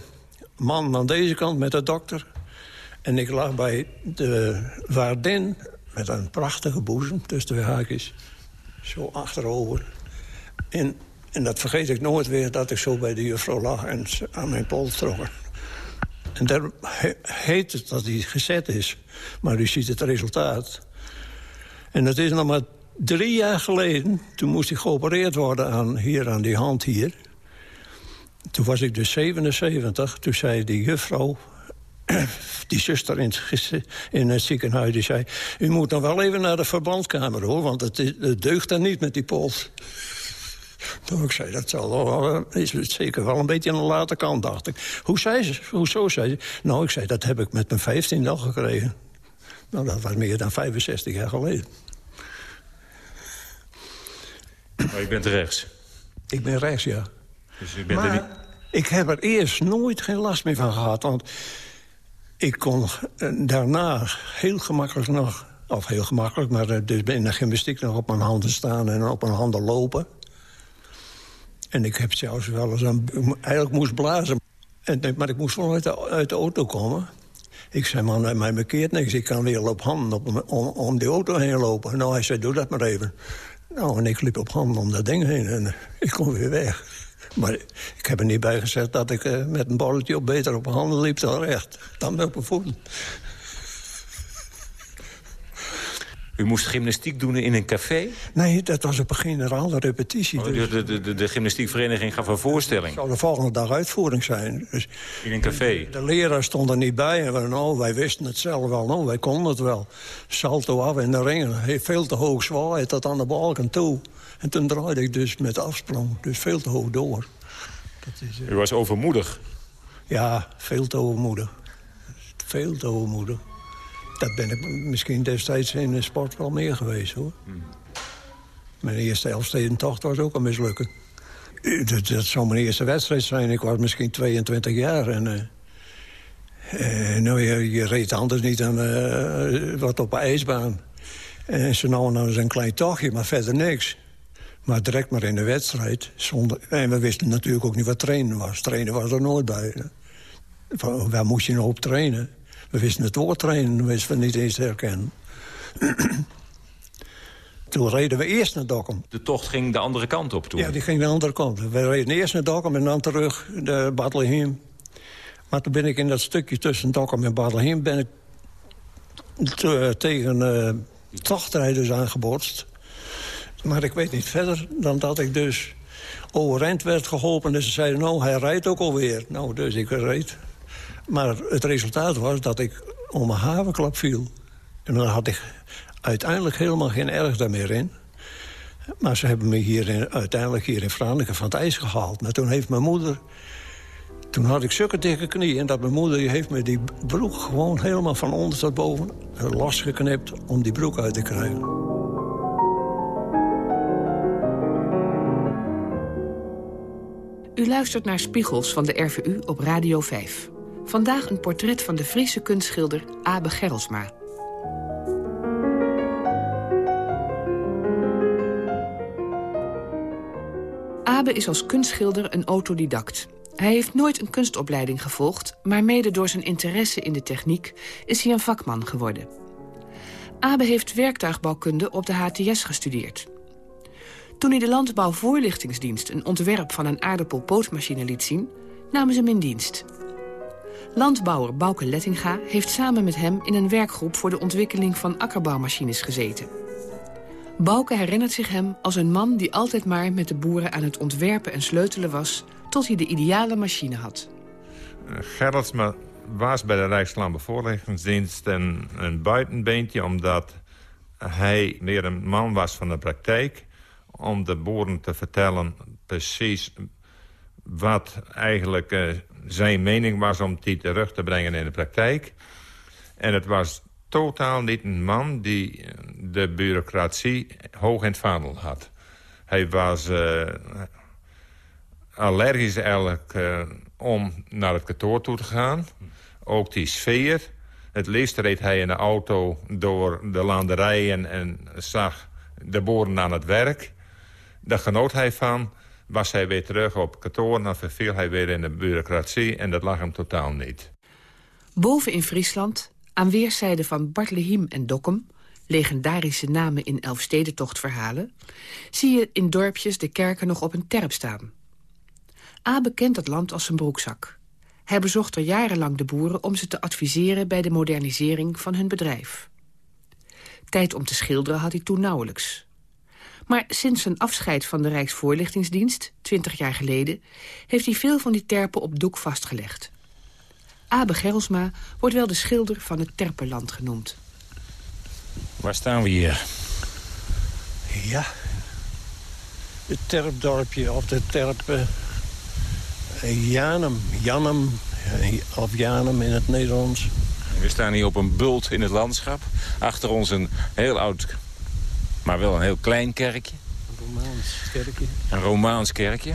mannen aan deze kant met de dokter. En ik lag bij de waardin met een prachtige boezem tussen twee haakjes. Zo achterover. En, en dat vergeet ik nooit weer, dat ik zo bij de juffrouw lag en ze aan mijn pols trok. En daar he- heet het dat hij gezet is. Maar u ziet het resultaat. En dat is nog maar drie jaar geleden. Toen moest ik geopereerd worden aan, hier aan die hand hier. Toen was ik dus 77. Toen zei die juffrouw, die zuster in het, in het ziekenhuis... die zei, u moet dan wel even naar de verbandkamer, hoor... want het, is- het deugt dan niet met die pols. Toen ik zei, dat zal wel, is het zeker wel een beetje aan de late kant, dacht ik. Hoe zei ze? Hoezo zei ze? Nou, ik zei, dat heb ik met mijn 15 al gekregen. Nou, dat was meer dan 65 jaar geleden. Maar u bent rechts. Ik ben rechts, ja. Dus u bent niet... Maar ik heb er eerst nooit geen last meer van gehad. Want ik kon eh, daarna heel gemakkelijk nog... of heel gemakkelijk, maar eh, dus in de gymnastiek nog op mijn handen staan... en op mijn handen lopen. En ik heb zelfs wel eens aan... Eigenlijk moest blazen. En, eh, maar ik moest wel uit de, uit de auto komen. Ik zei, man, mij bekeert niks. Ik kan weer op handen op, om, om die auto heen lopen. Nou, hij zei, doe dat maar even. Nou, en ik liep op handen om dat ding heen en ik kon weer weg. Maar ik heb er niet bij gezegd dat ik eh, met een bolletje op beter op handen liep dan recht. Dan op mijn voeten. U moest gymnastiek doen in een café? Nee, dat was op een generale repetitie. Oh, dus de, de, de, de gymnastiekvereniging gaf een voorstelling het zou de volgende dag uitvoering zijn. Dus in een café. de leraar stond er niet bij. En we, nou, wij wisten het zelf wel. Nou, wij konden het wel. Salto af in de ringen. Veel te hoog zwaai tot aan de balken toe. En toen draaide ik dus met afsprong. Dus veel te hoog door. Dat is, eh, U was overmoedig. Ja, veel te overmoedig. Veel te overmoedig. Dat ben ik misschien destijds in de sport wel meer geweest, hoor. Mijn eerste Elfstedentocht was ook een mislukking. Dat, dat zou mijn eerste wedstrijd zijn. Ik was misschien 22 jaar. En, uh, nou, je, je, reed anders niet dan uh, wat op een ijsbaan. En zo nou en dan eens een klein tochtje, maar verder niks. Maar direct maar in de wedstrijd. Zonder, en we wisten natuurlijk ook niet wat trainen was. Trainen was er nooit bij. Waar moest je nou op trainen? We wisten het woord trainen, wisten we niet eens te herkennen. toen reden we eerst naar Dokkum. De tocht ging de andere kant op toen? Ja, die ging de andere kant. We reden eerst naar Dokkum en dan terug naar Bethlehem. Maar toen ben ik in dat stukje tussen Dokkum en Bethlehem... ben ik tegen uh, tochtrijders aangebotst. Maar ik weet niet verder dan dat ik dus overeind werd geholpen. En ze zeiden, nou, hij rijdt ook alweer. Nou, dus ik reed. Maar het resultaat was dat ik om een havenklap viel. En dan had ik uiteindelijk helemaal geen erg daarmeer in. Maar ze hebben me hier in, uiteindelijk hier in Franeker van het ijs gehaald. Maar toen heeft mijn moeder... Toen had ik zulke dikke knieën dat mijn moeder heeft me die broek gewoon helemaal van onder tot boven losgeknipt om die broek uit te krijgen. U luistert naar Spiegels van de RVU op Radio 5. Vandaag een portret van de Friese kunstschilder Abe Gerrelsma. Abe is als kunstschilder een autodidact. Hij heeft nooit een kunstopleiding gevolgd... maar mede door zijn interesse in de techniek is hij een vakman geworden. Abe heeft werktuigbouwkunde op de HTS gestudeerd. Toen hij de Landbouwvoorlichtingsdienst een ontwerp van een aardappelpootmachine liet zien... namen ze hem in dienst. Landbouwer Bouke Lettinga heeft samen met hem in een werkgroep... voor de ontwikkeling van akkerbouwmachines gezeten. Bouke herinnert zich hem als een man die altijd maar met de boeren aan het ontwerpen en sleutelen was... tot hij de ideale machine had. Gerritsma was bij de Rijkslandbouwvoorlichtingsdienst een, een buitenbeentje... omdat hij meer een man was van de praktijk... om de boeren te vertellen precies wat eigenlijk uh, zijn mening was... om die terug te brengen in de praktijk. En het was totaal niet een man die de bureaucratie hoog in het vaandel had. Hij was uh, allergisch eigenlijk om naar het kantoor toe te gaan. Ook die sfeer. Het liefst reed hij in de auto door de landerijen en zag de boeren aan het werk. Daar genoot hij van. Was hij weer terug op kantoor, dan verviel hij weer in de bureaucratie... en dat lag hem totaal niet. Boven in Friesland, aan weerszijden van Bartlehem en Dokkum... legendarische namen in Elfstedentochtverhalen... zie je in dorpjes de kerken nog op een terp staan. Abe kent het land als zijn broekzak. Hij bezocht er jarenlang de boeren om ze te adviseren... bij de modernisering van hun bedrijf. Tijd om te schilderen had hij toen nauwelijks. Maar sinds zijn afscheid van de Rijksvoorlichtingsdienst, 20 jaar geleden... heeft hij veel van die terpen op doek vastgelegd. Abe Gerrelsma wordt wel de schilder van het Terpenland genoemd. Waar staan we hier? Ja, het terpdorpje of de terp uh, Janum, Janum of Janum in het Nederlands. We staan hier op een bult in het landschap. Achter ons een heel oud, maar wel een heel klein kerkje. Een Romaans kerkje. Een Romaans kerkje.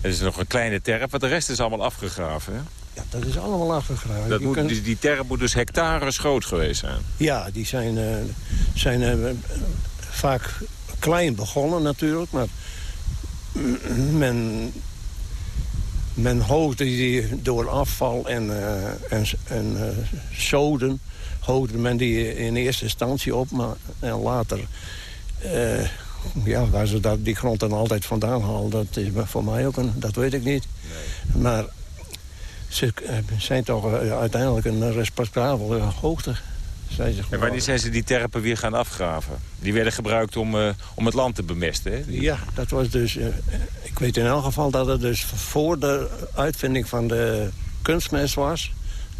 Er is nog een kleine terp, want de rest is allemaal afgegraven. Hè? Ja, dat is allemaal afgegraven. Dat moet, die, die terp moet dus hectares groot geweest zijn. Ja, die zijn, uh, zijn uh, vaak klein begonnen natuurlijk. Maar men, men hoogde die door afval en, uh, en, en zoden... hoogde men die in eerste instantie op. Maar en later... ja, waar ze dat, die grond dan altijd vandaan halen, dat is voor mij ook een... Dat weet ik niet. Nee. Maar ze zijn toch uiteindelijk een respectabele hoogte. Zijn ze en wanneer zijn ze die terpen weer gaan afgraven? Die werden gebruikt om, uh, om het land te bemesten, hè? Ja, dat was dus... Uh, ik weet in elk geval dat het dus voor de uitvinding van de kunstmest was...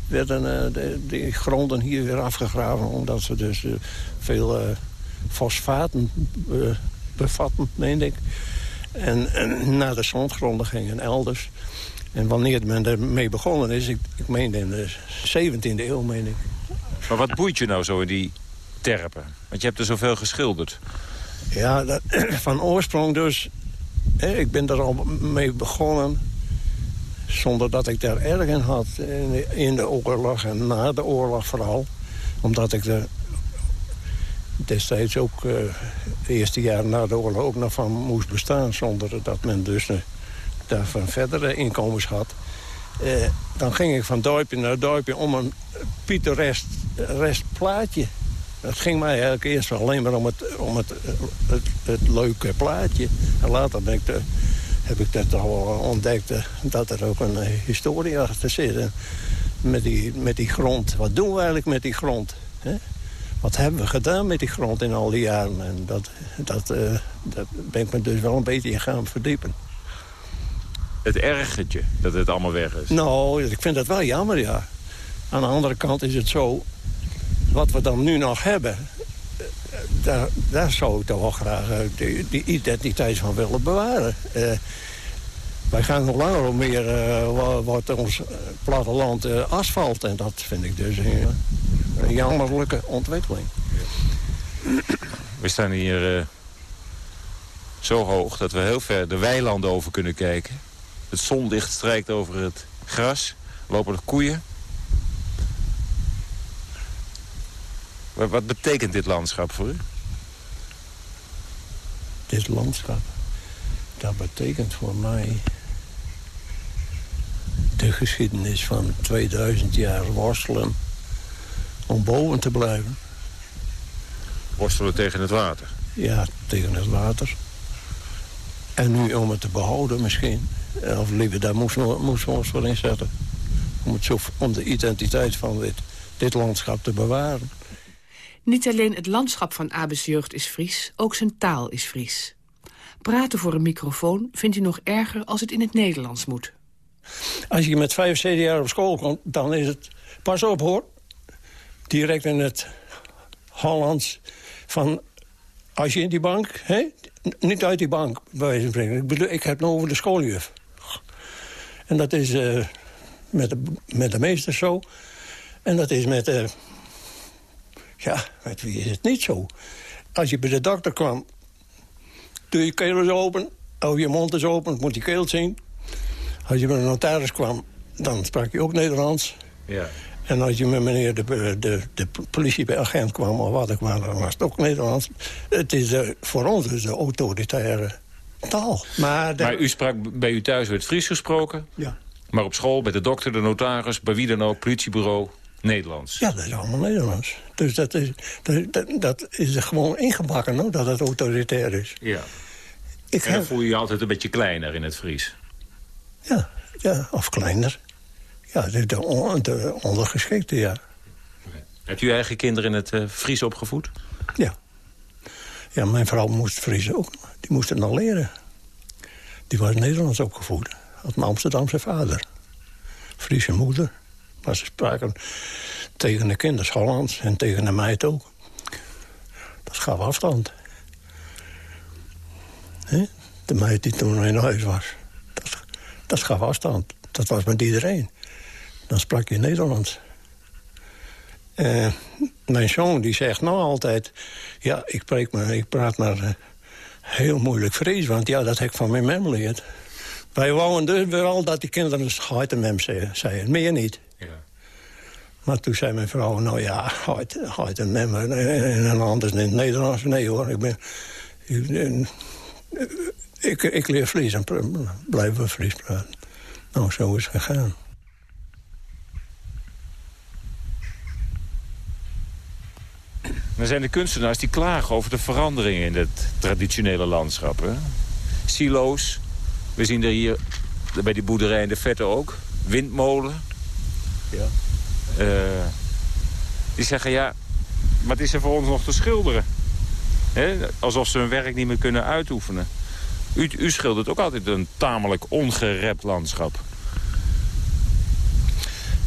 werden uh, de, die gronden hier weer afgegraven... omdat ze dus veel fosfaten bevatten, meen ik. En, en naar de zandgronden gingen elders... En wanneer men ermee begonnen is, ik, ik meen in de 17e eeuw, meen ik. Maar wat boeit je nou zo in die terpen? Want je hebt er zoveel geschilderd. Ja, dat, van oorsprong dus ik ben er al mee begonnen zonder dat ik daar erg in had. In de, oorlog en na de oorlog vooral. Omdat ik er destijds ook uh, de eerste jaren na de oorlog ook nog van moest bestaan... zonder dat men dus uh, daarvan verdere inkomens had. Uh, dan ging ik van dorpje naar dorpje om een pittoresk plaatje. Dat ging mij eigenlijk eerst alleen maar om het, om het, het, het leuke plaatje. En later ben ik de, heb ik dat al ontdekt dat er ook een historie achter zit. Met die, met die grond. Wat doen we eigenlijk met die grond? Hè? wat hebben we gedaan met die grond in al die jaren? En dat, dat, uh, dat ben ik me dus wel een beetje in gaan verdiepen. Het ergert je dat het allemaal weg is? Nou, ik vind dat wel jammer, ja. Aan de andere kant is het zo... wat we dan nu nog hebben... daar, zou ik toch wel graag uh, die, die, identiteit van willen bewaren. Uh, wij gaan nog langer of meer uh, wordt ons platteland asfalt. En dat vind ik dus een, een jammerlijke ontwikkeling. We staan hier zo hoog dat we heel ver de weilanden over kunnen kijken. Het zonlicht strijkt over het gras. Lopen er koeien. Wat, wat betekent dit landschap voor u? Dit landschap? Dat betekent voor mij de geschiedenis van 2000 jaar worstelen om boven te blijven. Worstelen tegen het water? Ja, tegen het water. En nu om het te behouden misschien. Of liever, daar moesten we, moesten we ons voor inzetten. Om, het zo, om de identiteit van dit, dit landschap te bewaren. Niet alleen het landschap van Abes jeugd is Fries, ook zijn taal is Fries. Praten voor een microfoon vindt hij nog erger als het in het Nederlands moet. Als je met 75 jaar op school komt, dan is het... Pas op hoor, direct in het Hollands van... Als je in die bank, hè, niet uit die bank, bij wijze van spreken. Ik, bedoel, ik heb het over de schooljuf. En dat is uh, met, de, met de meester zo. En dat is met... Uh, ja, met wie is het niet zo? Als je bij de dokter kwam, doe je keel eens open. Hou je mond eens open, moet je keel zien. Als je bij de notaris kwam, dan sprak je ook Nederlands. Ja. En als je met meneer de, de, de politieagent kwam of wat ik maar, dan was het ook Nederlands. Het is uh, voor ons dus de autoritaire taal. Maar, maar u sprak bij u thuis werd Fries gesproken? Ja. Maar op school, bij de dokter, de notaris, bij wie dan ook, politiebureau, Nederlands? Ja, dat is allemaal Nederlands. Dus dat is, dat, dat is er gewoon ingebakken, no, dat het autoritair is. Ja. Ik en dan voel je je altijd een beetje kleiner in het Fries? Ja, ja of kleiner. Ja, de, de, de ondergeschikte, ja. Hebt u eigen kinderen in het uh, Fries opgevoed? Ja. Ja, mijn vrouw moest Fries ook. Die moest het nog leren. Die was Nederlands opgevoed. Had een Amsterdamse vader. Friese moeder. Maar ze spraken tegen de kinders Hollands en tegen de meid ook. Dat gaf afstand. De meid die toen in huis was. Dat, gaf afstand. Dat was met iedereen dan sprak je Nederlands. Uh, mijn zoon die zegt nou altijd... ja, ik, spreek maar, ik praat maar uh, heel moeilijk Fries... want ja, dat heb ik van mijn mem geleerd. Wij wouden dus wel dat die kinderen de mem zeiden. Meer niet. Ja. Maar toen zei mijn vrouw, nou ja, uit de mem... en anders in het Nederlands. Nee hoor, ik ben... Ik, ik, ik leer Fries en blijven we Fries praten. Nou, zo is het gegaan. Dan zijn de kunstenaars die klagen over de veranderingen in het traditionele landschap. Hè? Silo's. We zien er hier bij die boerderij in de Vette ook. Windmolen. Ja. Uh, die zeggen, ja, wat is er voor ons nog te schilderen? Alsof ze hun werk niet meer kunnen uitoefenen. U, u schildert ook altijd een tamelijk ongerept landschap.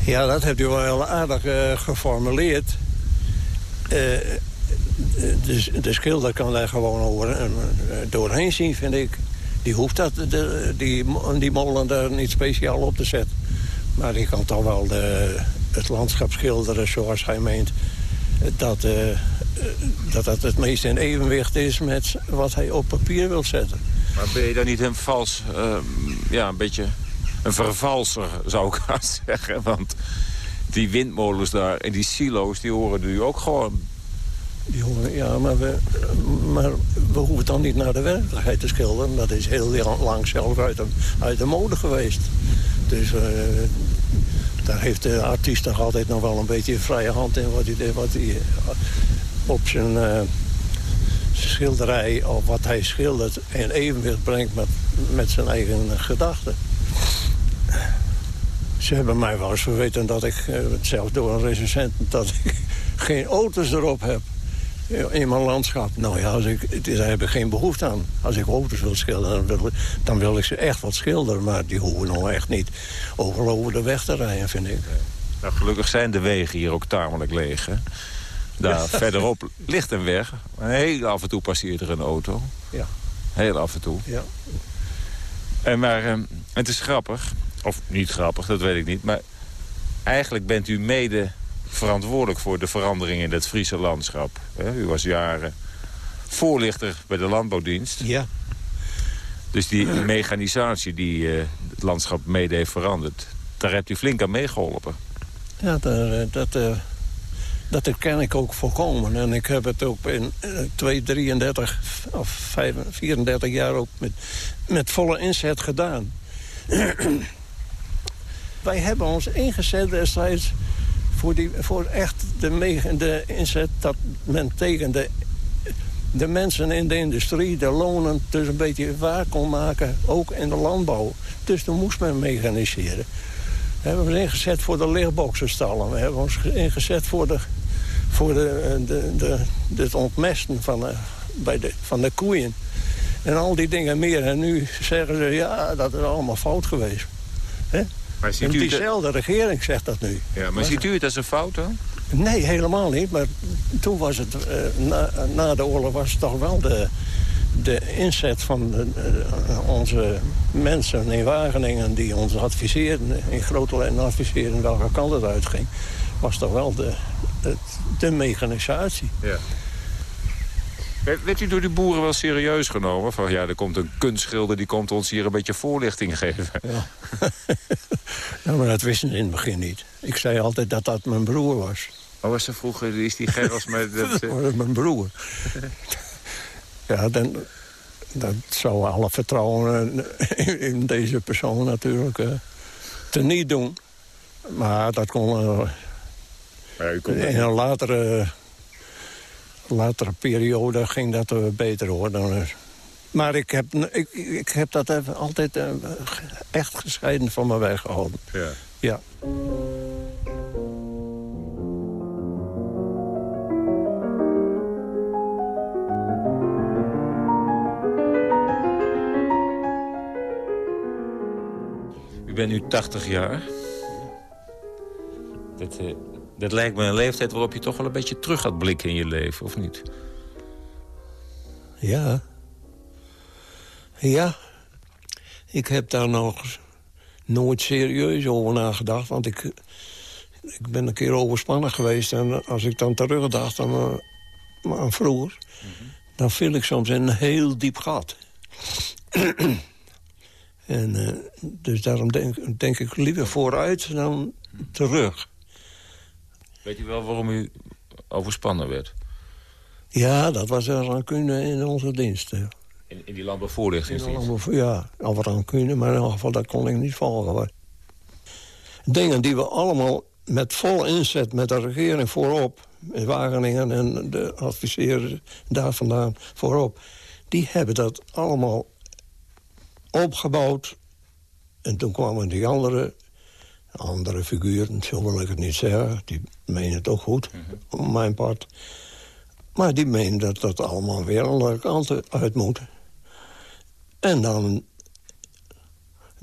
Ja, dat hebt u wel heel aardig uh, geformuleerd. Eh, de, de schilder kan daar gewoon over, doorheen zien, vind ik. Die hoeft dat, de, die, die molen daar niet speciaal op te zetten. Maar die kan toch wel de, het landschap schilderen zoals hij meent... dat, uh, dat dat het meest in evenwicht is met wat hij op papier wil zetten. Maar ben je dan niet een vals, uh, ja, een beetje een vervalser, zou ik gaan zeggen? Want die windmolens daar en die silo's, die horen nu ook gewoon die horen, ja, maar we, maar we hoeven dan niet naar de werkelijkheid te schilderen. Dat is heel lang zelf uit de, uit de mode geweest. Dus daar heeft de artiest nog altijd nog wel een beetje vrije hand in... wat hij, wat hij op zijn uh, schilderij, of wat hij schildert... in evenwicht brengt met, met zijn eigen gedachten. Ze hebben mij wel eens verweten dat ik, zelfs door een recensent... dat ik geen auto's erop heb in mijn landschap. Nou ja, als ik, het is, daar heb ik geen behoefte aan. Als ik auto's wil schilderen, dan wil, dan wil ik ze echt wat schilderen. Maar die hoeven nou echt niet over, over de weg te rijden, vind ik. Nou, gelukkig zijn de wegen hier ook tamelijk leeg, hè? Daar verderop ligt een weg. Heel af en toe passeert er een auto. Ja. Heel af en toe. Ja. En maar uh, het is grappig. Of niet grappig, dat weet ik niet. Maar eigenlijk bent u mede verantwoordelijk voor de verandering in het Friese landschap. U was jaren voorlichter bij de landbouwdienst. Ja. Dus die mechanisatie die uh, het landschap mede heeft veranderd... daar hebt u flink aan meegeholpen. Ja, eh, dat, uh, dat herken ik ook volkomen. En ik heb het ook in uh, 2, 33 of 5, 34 jaar ook met, met volle inzet gedaan. Wij hebben ons ingezet destijds voor, die, voor echt de, inzet dat men tegen de, de mensen in de industrie... de lonen dus een beetje waar kon maken, ook in de landbouw. Dus toen moest men mechaniseren. We hebben ons ingezet voor de lichtboxenstallen. We hebben ons ingezet voor, de, voor de, de, de, de het ontmesten van de, bij de, van de koeien. En al die dingen meer. En nu zeggen ze, ja, dat is allemaal fout geweest. Maar ziet u diezelfde regering zegt dat nu. Ja, maar, ziet u het als een fout dan? Nee, helemaal niet. Maar toen was het, uh, na, na, de oorlog was het toch wel de, de inzet van de, uh, onze mensen in Wageningen... die ons adviseerden, in grote lijnen adviseerden welke kant het uitging... was toch wel de, de, de mechanisatie. Ja. Werd, u door de boeren wel serieus genomen? Van ja, er komt een kunstschilder die komt ons hier een beetje voorlichting geven. Ja. ja, maar dat wisten ze in het begin niet. Ik zei altijd dat dat mijn broer was. Oh, was ze vroeger, is die Gerrels met... Dat, dat was mijn broer. ja, dan, dat zou alle vertrouwen in deze persoon natuurlijk uh, teniet doen. Maar dat kon... Uh, ja, kon in een latere latere periode ging dat beter hoor. Dan, maar ik heb, ik, ik heb dat even altijd uh, echt gescheiden van me weggehouden. Ja. ja. U bent nu 80 jaar. Dat, dat lijkt me een leeftijd waarop je toch wel een beetje terug gaat blikken in je leven, of niet? Ja. Ja. Ik heb daar nog nooit serieus over nagedacht. Want ik, ik ben een keer overspannen geweest. En als ik dan terugdacht aan, aan vroeger... dan viel ik soms in een heel diep gat. en uh, dus daarom denk, denk ik liever vooruit dan terug. Weet u wel waarom u overspannen werd? Ja, dat was er rancune in onze diensten. In, in die landbouwvoorlichtingsdienst? Ja, wat rancune, maar in ieder geval dat kon ik niet volgen. Dingen die we allemaal met vol inzet met de regering voorop... in Wageningen en de adviseurs daar vandaan voorop... die hebben dat allemaal opgebouwd. En toen kwamen die andere andere figuren, zo wil ik het niet zeggen. Die menen het ook goed, mm op mijn part. Maar die menen dat dat allemaal weer een leuke kant uit moet. En dan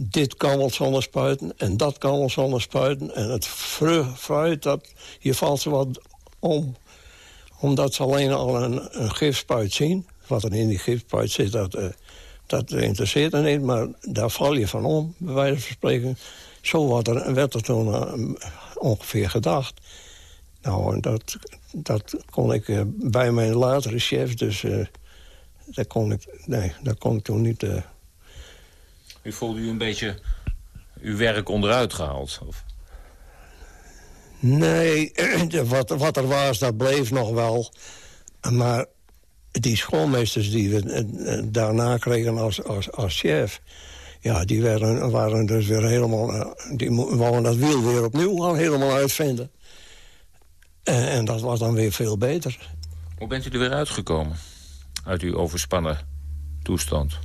dit kan wel zonder spuiten en dat kan wel zonder spuiten. En het fruit, dat, je valt ze wat om. Omdat ze alleen al een, een gifspuit zien. Wat er in die gifspuit zit, dat, uh, dat interesseert er niet. Maar daar val je van om, bij wijze van spreken. Zo er, werd er toen uh, ongeveer gedacht. Nou, dat, dat kon ik uh, bij mijn latere chef, dus uh, dat kon ik, nee, dat kon ik toen niet... Uh... U voelde u een beetje uw werk onderuit gehaald? Of? Nee, wat, wat er was, dat bleef nog wel. Maar die schoolmeesters die we eh, daarna kregen als, als, als chef... ja, die werden, waren dus weer helemaal... Eh, die wouden dat wiel weer opnieuw al helemaal uitvinden. En, en dat was dan weer veel beter. Hoe bent u er weer uitgekomen? Uit uw overspannen toestand?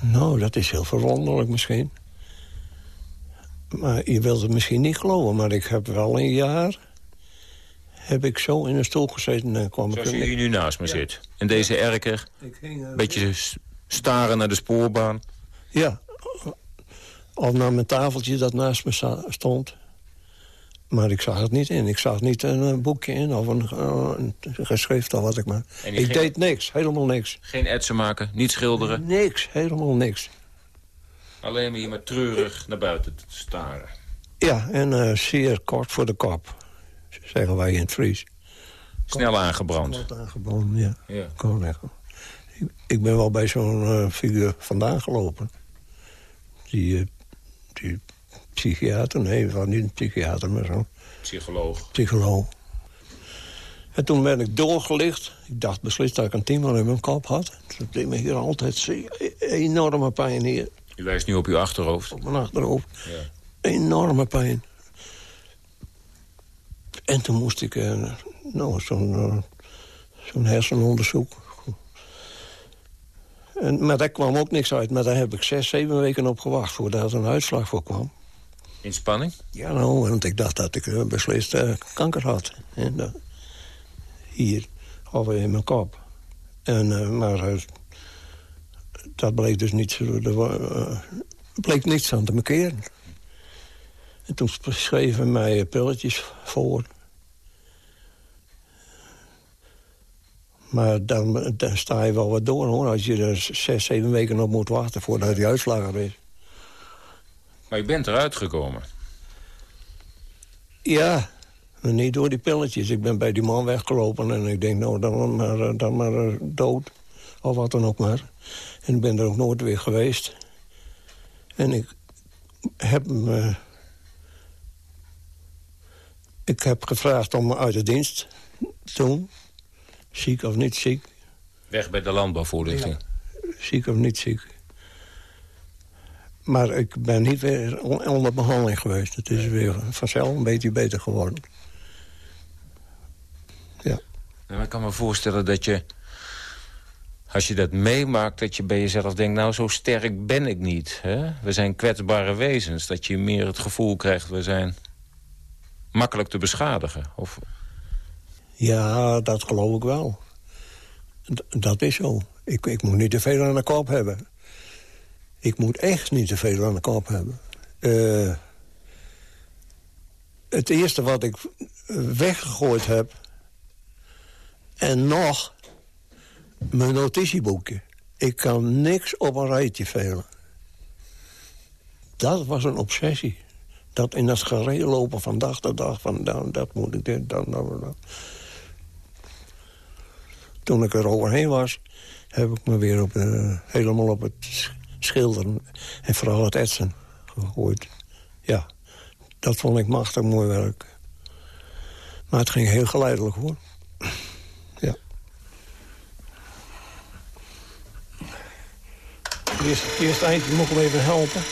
Nou, dat is heel verwonderlijk misschien. Maar je wilt het misschien niet geloven, maar ik heb wel een jaar... heb ik zo in een stoel gezeten en kwam Zoals ik... nu naast me zit. In deze erker. Een uh, beetje staren naar de spoorbaan. Ja. Of naar mijn tafeltje dat naast me stond. Maar ik zag het niet in. Ik zag niet een boekje in of een, een geschrift of wat ik maar. Ik deed niks, helemaal niks. Geen etsen maken, niet schilderen? Niks, helemaal niks. Alleen maar hier maar treurig naar buiten te staren. Ja, en uh, zeer kort voor de kop, zeggen wij in het Fries. Snel aangebrand. Snel aangebrand, ja. ja. Ik, ik ben wel bij zo'n uh, figuur vandaan gelopen. Die, uh, die psychiater, nee, van niet een psychiater, maar zo'n... Psycholoog. Psycholoog. En toen ben ik doorgelicht. Ik dacht beslist dat ik een timmer in mijn kop had. Dat deed me hier altijd enorme pijn hier. U wijst nu op uw achterhoofd? Op mijn achterhoofd. Ja. Enorme pijn. En toen moest ik uh, nou, zo'n uh, zo'n hersenonderzoek. En, maar daar kwam ook niks uit. Maar daar heb ik zes, zeven weken op gewacht... voordat er een uitslag voor kwam. Inspanning? Ja, nou, want ik dacht dat ik uh, beslist kanker had. En, hier, of in mijn kop. En, maar dat bleek dus niet zo... Er uh, bleek niets aan te markeren. En toen schreven mij pilletjes voor. Maar dan, dan, sta je wel wat door, hoor. Als je er zes, zeven weken op moet wachten voordat die uitslag er is. Maar je bent eruit gekomen? Ja, maar niet door die pilletjes. Ik ben bij die man weggelopen en ik denk, nou, dan maar, dan maar eh, dood. Of wat dan ook maar. En ik ben er ook nooit weer geweest. En ik heb me... Ik heb gevraagd om me uit de dienst te doen. Ziek of niet ziek. Weg bij de landbouwvoorlichting. Ziek of niet ziek. Maar ik ben niet weer onder behandeling geweest. Het is weer vanzelf een beetje beter geworden. Ja. Nou, ik kan me voorstellen dat je als je dat meemaakt, dat je bij jezelf denkt... nou, zo sterk ben ik niet. Hè? We zijn kwetsbare wezens. Dat je meer het gevoel krijgt, we zijn makkelijk te beschadigen. Of... Ja, dat geloof ik wel. dat is zo. Ik, ik moet niet te veel aan de kop hebben. Ik moet echt niet te veel aan de kop hebben. Uh, het eerste wat ik weggegooid heb... en nog mijn notitieboekje. Ik kan niks op een rijtje velen. Dat was een obsessie. Dat in dat gereel lopen van dag tot dag. Van dan, dat moet ik dit, dan, dan, dan. Toen ik er overheen was, heb ik me weer op, uh, helemaal op het schilderen. En vooral het etsen gegooid. Ja, dat vond ik machtig mooi werk. Maar het ging heel geleidelijk, hoor. Eerst, eerst eindje moet ik even helpen.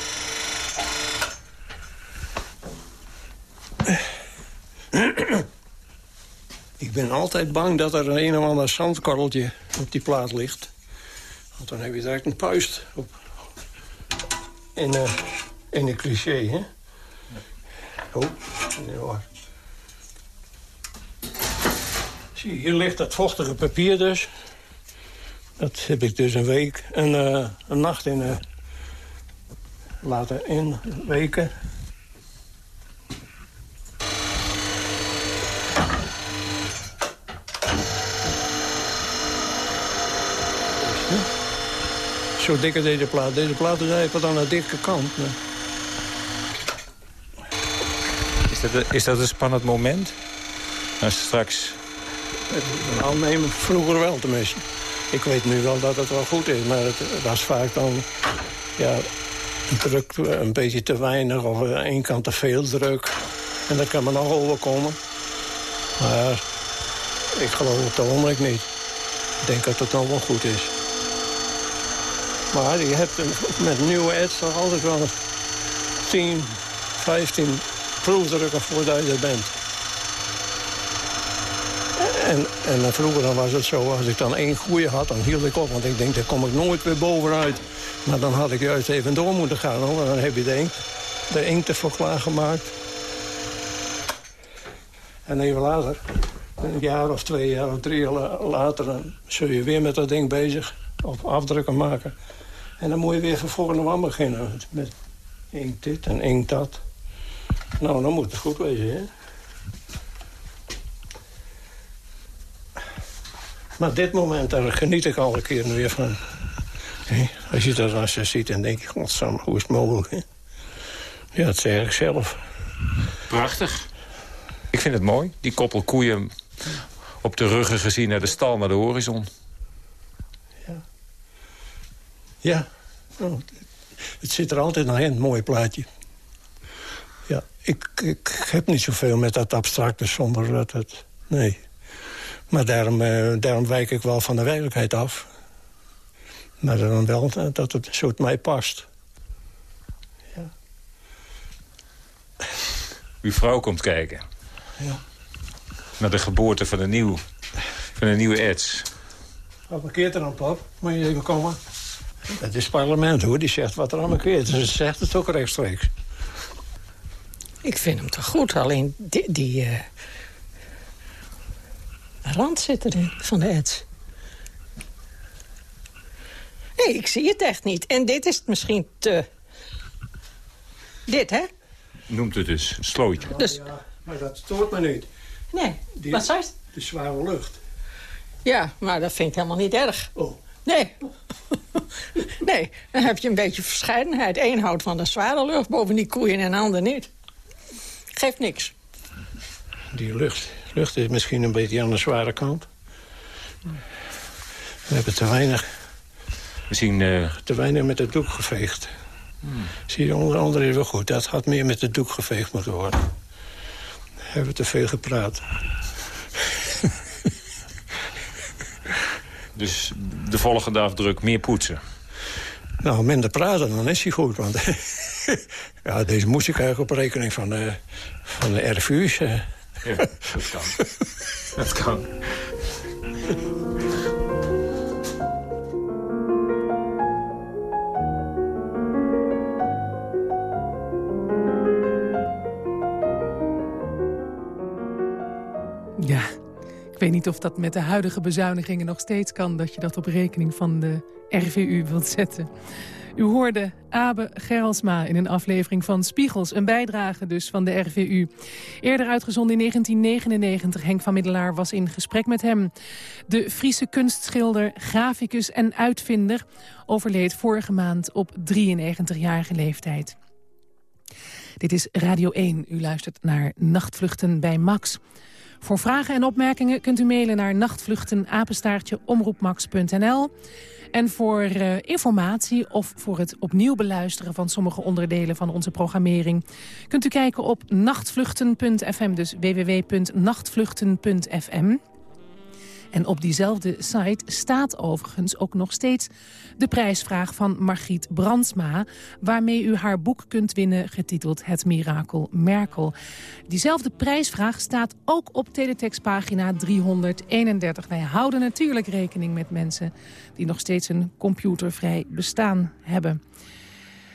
Ik ben altijd bang dat er een of ander zandkorreltje op die plaat ligt. Want dan heb je direct een puist op. In, uh, in een cliché, hè? Oh. Zie, hier ligt dat vochtige papier dus. Dat heb ik dus een week, een, uh, een nacht in uh, laten inweken. Zo dikker deze plaat. Deze plaat is eigenlijk wat aan de dikke kant. Is, dat een, is dat een spannend moment? Als straks... Nou, neem vroeger wel tenminste. ik weet nu wel dat het wel goed is, maar het was vaak dan... Ja, druk een beetje te weinig of aan één kant te veel druk. En dat kan me nog overkomen. Maar ik geloof het ogenblik niet. Ik denk dat het nog wel goed is. Maar je hebt met nieuwe ads nog altijd wel 10, 15 proefdrukken voordat je er bent. En, en vroeger dan was het zo, als ik dan één goede had, dan hield ik op. Want ik denk, daar kom ik nooit weer bovenuit. Maar dan had ik juist even door moeten gaan. Hoor. Dan heb je de inkt, de inkt ervoor klaargemaakt. En even later, een jaar of twee jaar of drie jaar later... dan zul je weer met dat ding bezig, of afdrukken maken. En dan moet je weer van voren aan beginnen. Met inkt dit en inkt dat. Nou, dan moet het goed wezen, hè? Maar dit moment, daar geniet ik al een keer weer van. Als je dat als je ziet, dan denk je, godsam, hoe is het mogelijk? Hè? Ja, dat zeg ik zelf. Prachtig. Ik vind het mooi, die koppel koeien op de ruggen gezien naar de stal, naar de horizon. Ja. Ja. Oh, het zit er altijd nog in, mooi plaatje. Ja, ik, ik heb niet zoveel met dat abstracte zonder dat het... Nee. Maar daarom, uh, daarom wijk ik wel van de werkelijkheid af. Maar dan wel dat het zo mij past. Ja. Uw vrouw komt kijken. Ja. Naar de geboorte van een, nieuw, van een nieuwe Eds. Wat markeert er dan, pap? Moet je even komen? Het is het parlement, hoor. Die zegt wat er markeert. Dus ze zegt het ook rechtstreeks. Ik vind hem toch goed, alleen die, die uh, rand zit erin van de Eds. Nee, ik zie het echt niet. En dit is misschien te... Dit, hè? Noemt het dus, slootje. Dus... Ja, maar dat stoort me niet. Nee, Die- wat zei je? De zware lucht. Ja, maar dat vind ik helemaal niet erg. Oh. Nee. nee, dan heb je een beetje verscheidenheid. Eén houdt van de zware lucht boven die koeien en de ander niet. Geeft niks. Die lucht, lucht is misschien een beetje aan de zware kant. We hebben te weinig, We zien eh, te weinig met het doek geveegd. Zie je, onder andere is wel goed. Dat had meer met het doek geveegd moeten worden. We hebben te veel gepraat. Dus de volgende afdruk meer poetsen. Nou, minder praten, dan is hij goed. Want ja, deze moest ik eigenlijk op rekening van de, van de RVU's. eh. Ja, dat kan. dat kan. Ja, weet niet of dat met de huidige bezuinigingen nog steeds kan... dat je dat op rekening van de RVU wilt zetten. U hoorde Abe Geralsma in een aflevering van Spiegels. Een bijdrage dus van de RVU. Eerder uitgezonden in 1999. Henk van Middelaar was in gesprek met hem. De Friese kunstschilder, graficus en uitvinder... overleed vorige maand op 93-jarige leeftijd. Dit is Radio 1. U luistert naar Nachtvluchten bij Max. Voor vragen en opmerkingen kunt u mailen naar nachtvluchtenapenstaartje omroepmax.nl. En voor eh, informatie of voor het opnieuw beluisteren van sommige onderdelen van onze programmering... kunt u kijken op nachtvluchten.fm, dus www.nachtvluchten.fm. En op diezelfde site staat overigens ook nog steeds de prijsvraag van Margriet Brandsma... waarmee u haar boek kunt winnen getiteld Het Mirakel Merkel. Diezelfde prijsvraag staat ook op teletextpagina 331. Wij houden natuurlijk rekening met mensen die nog steeds een computervrij bestaan hebben.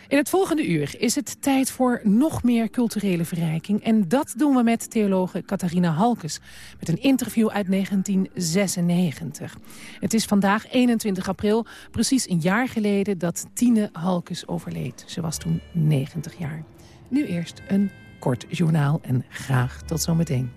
In het volgende uur is het tijd voor nog meer culturele verrijking. En dat doen we met theologe Catharina Halkes. Met een interview uit 1996. Het is vandaag 21 april, precies een jaar geleden... dat Tine Halkes overleed. Ze was toen 90 jaar. Nu eerst een kort journaal en graag tot zometeen.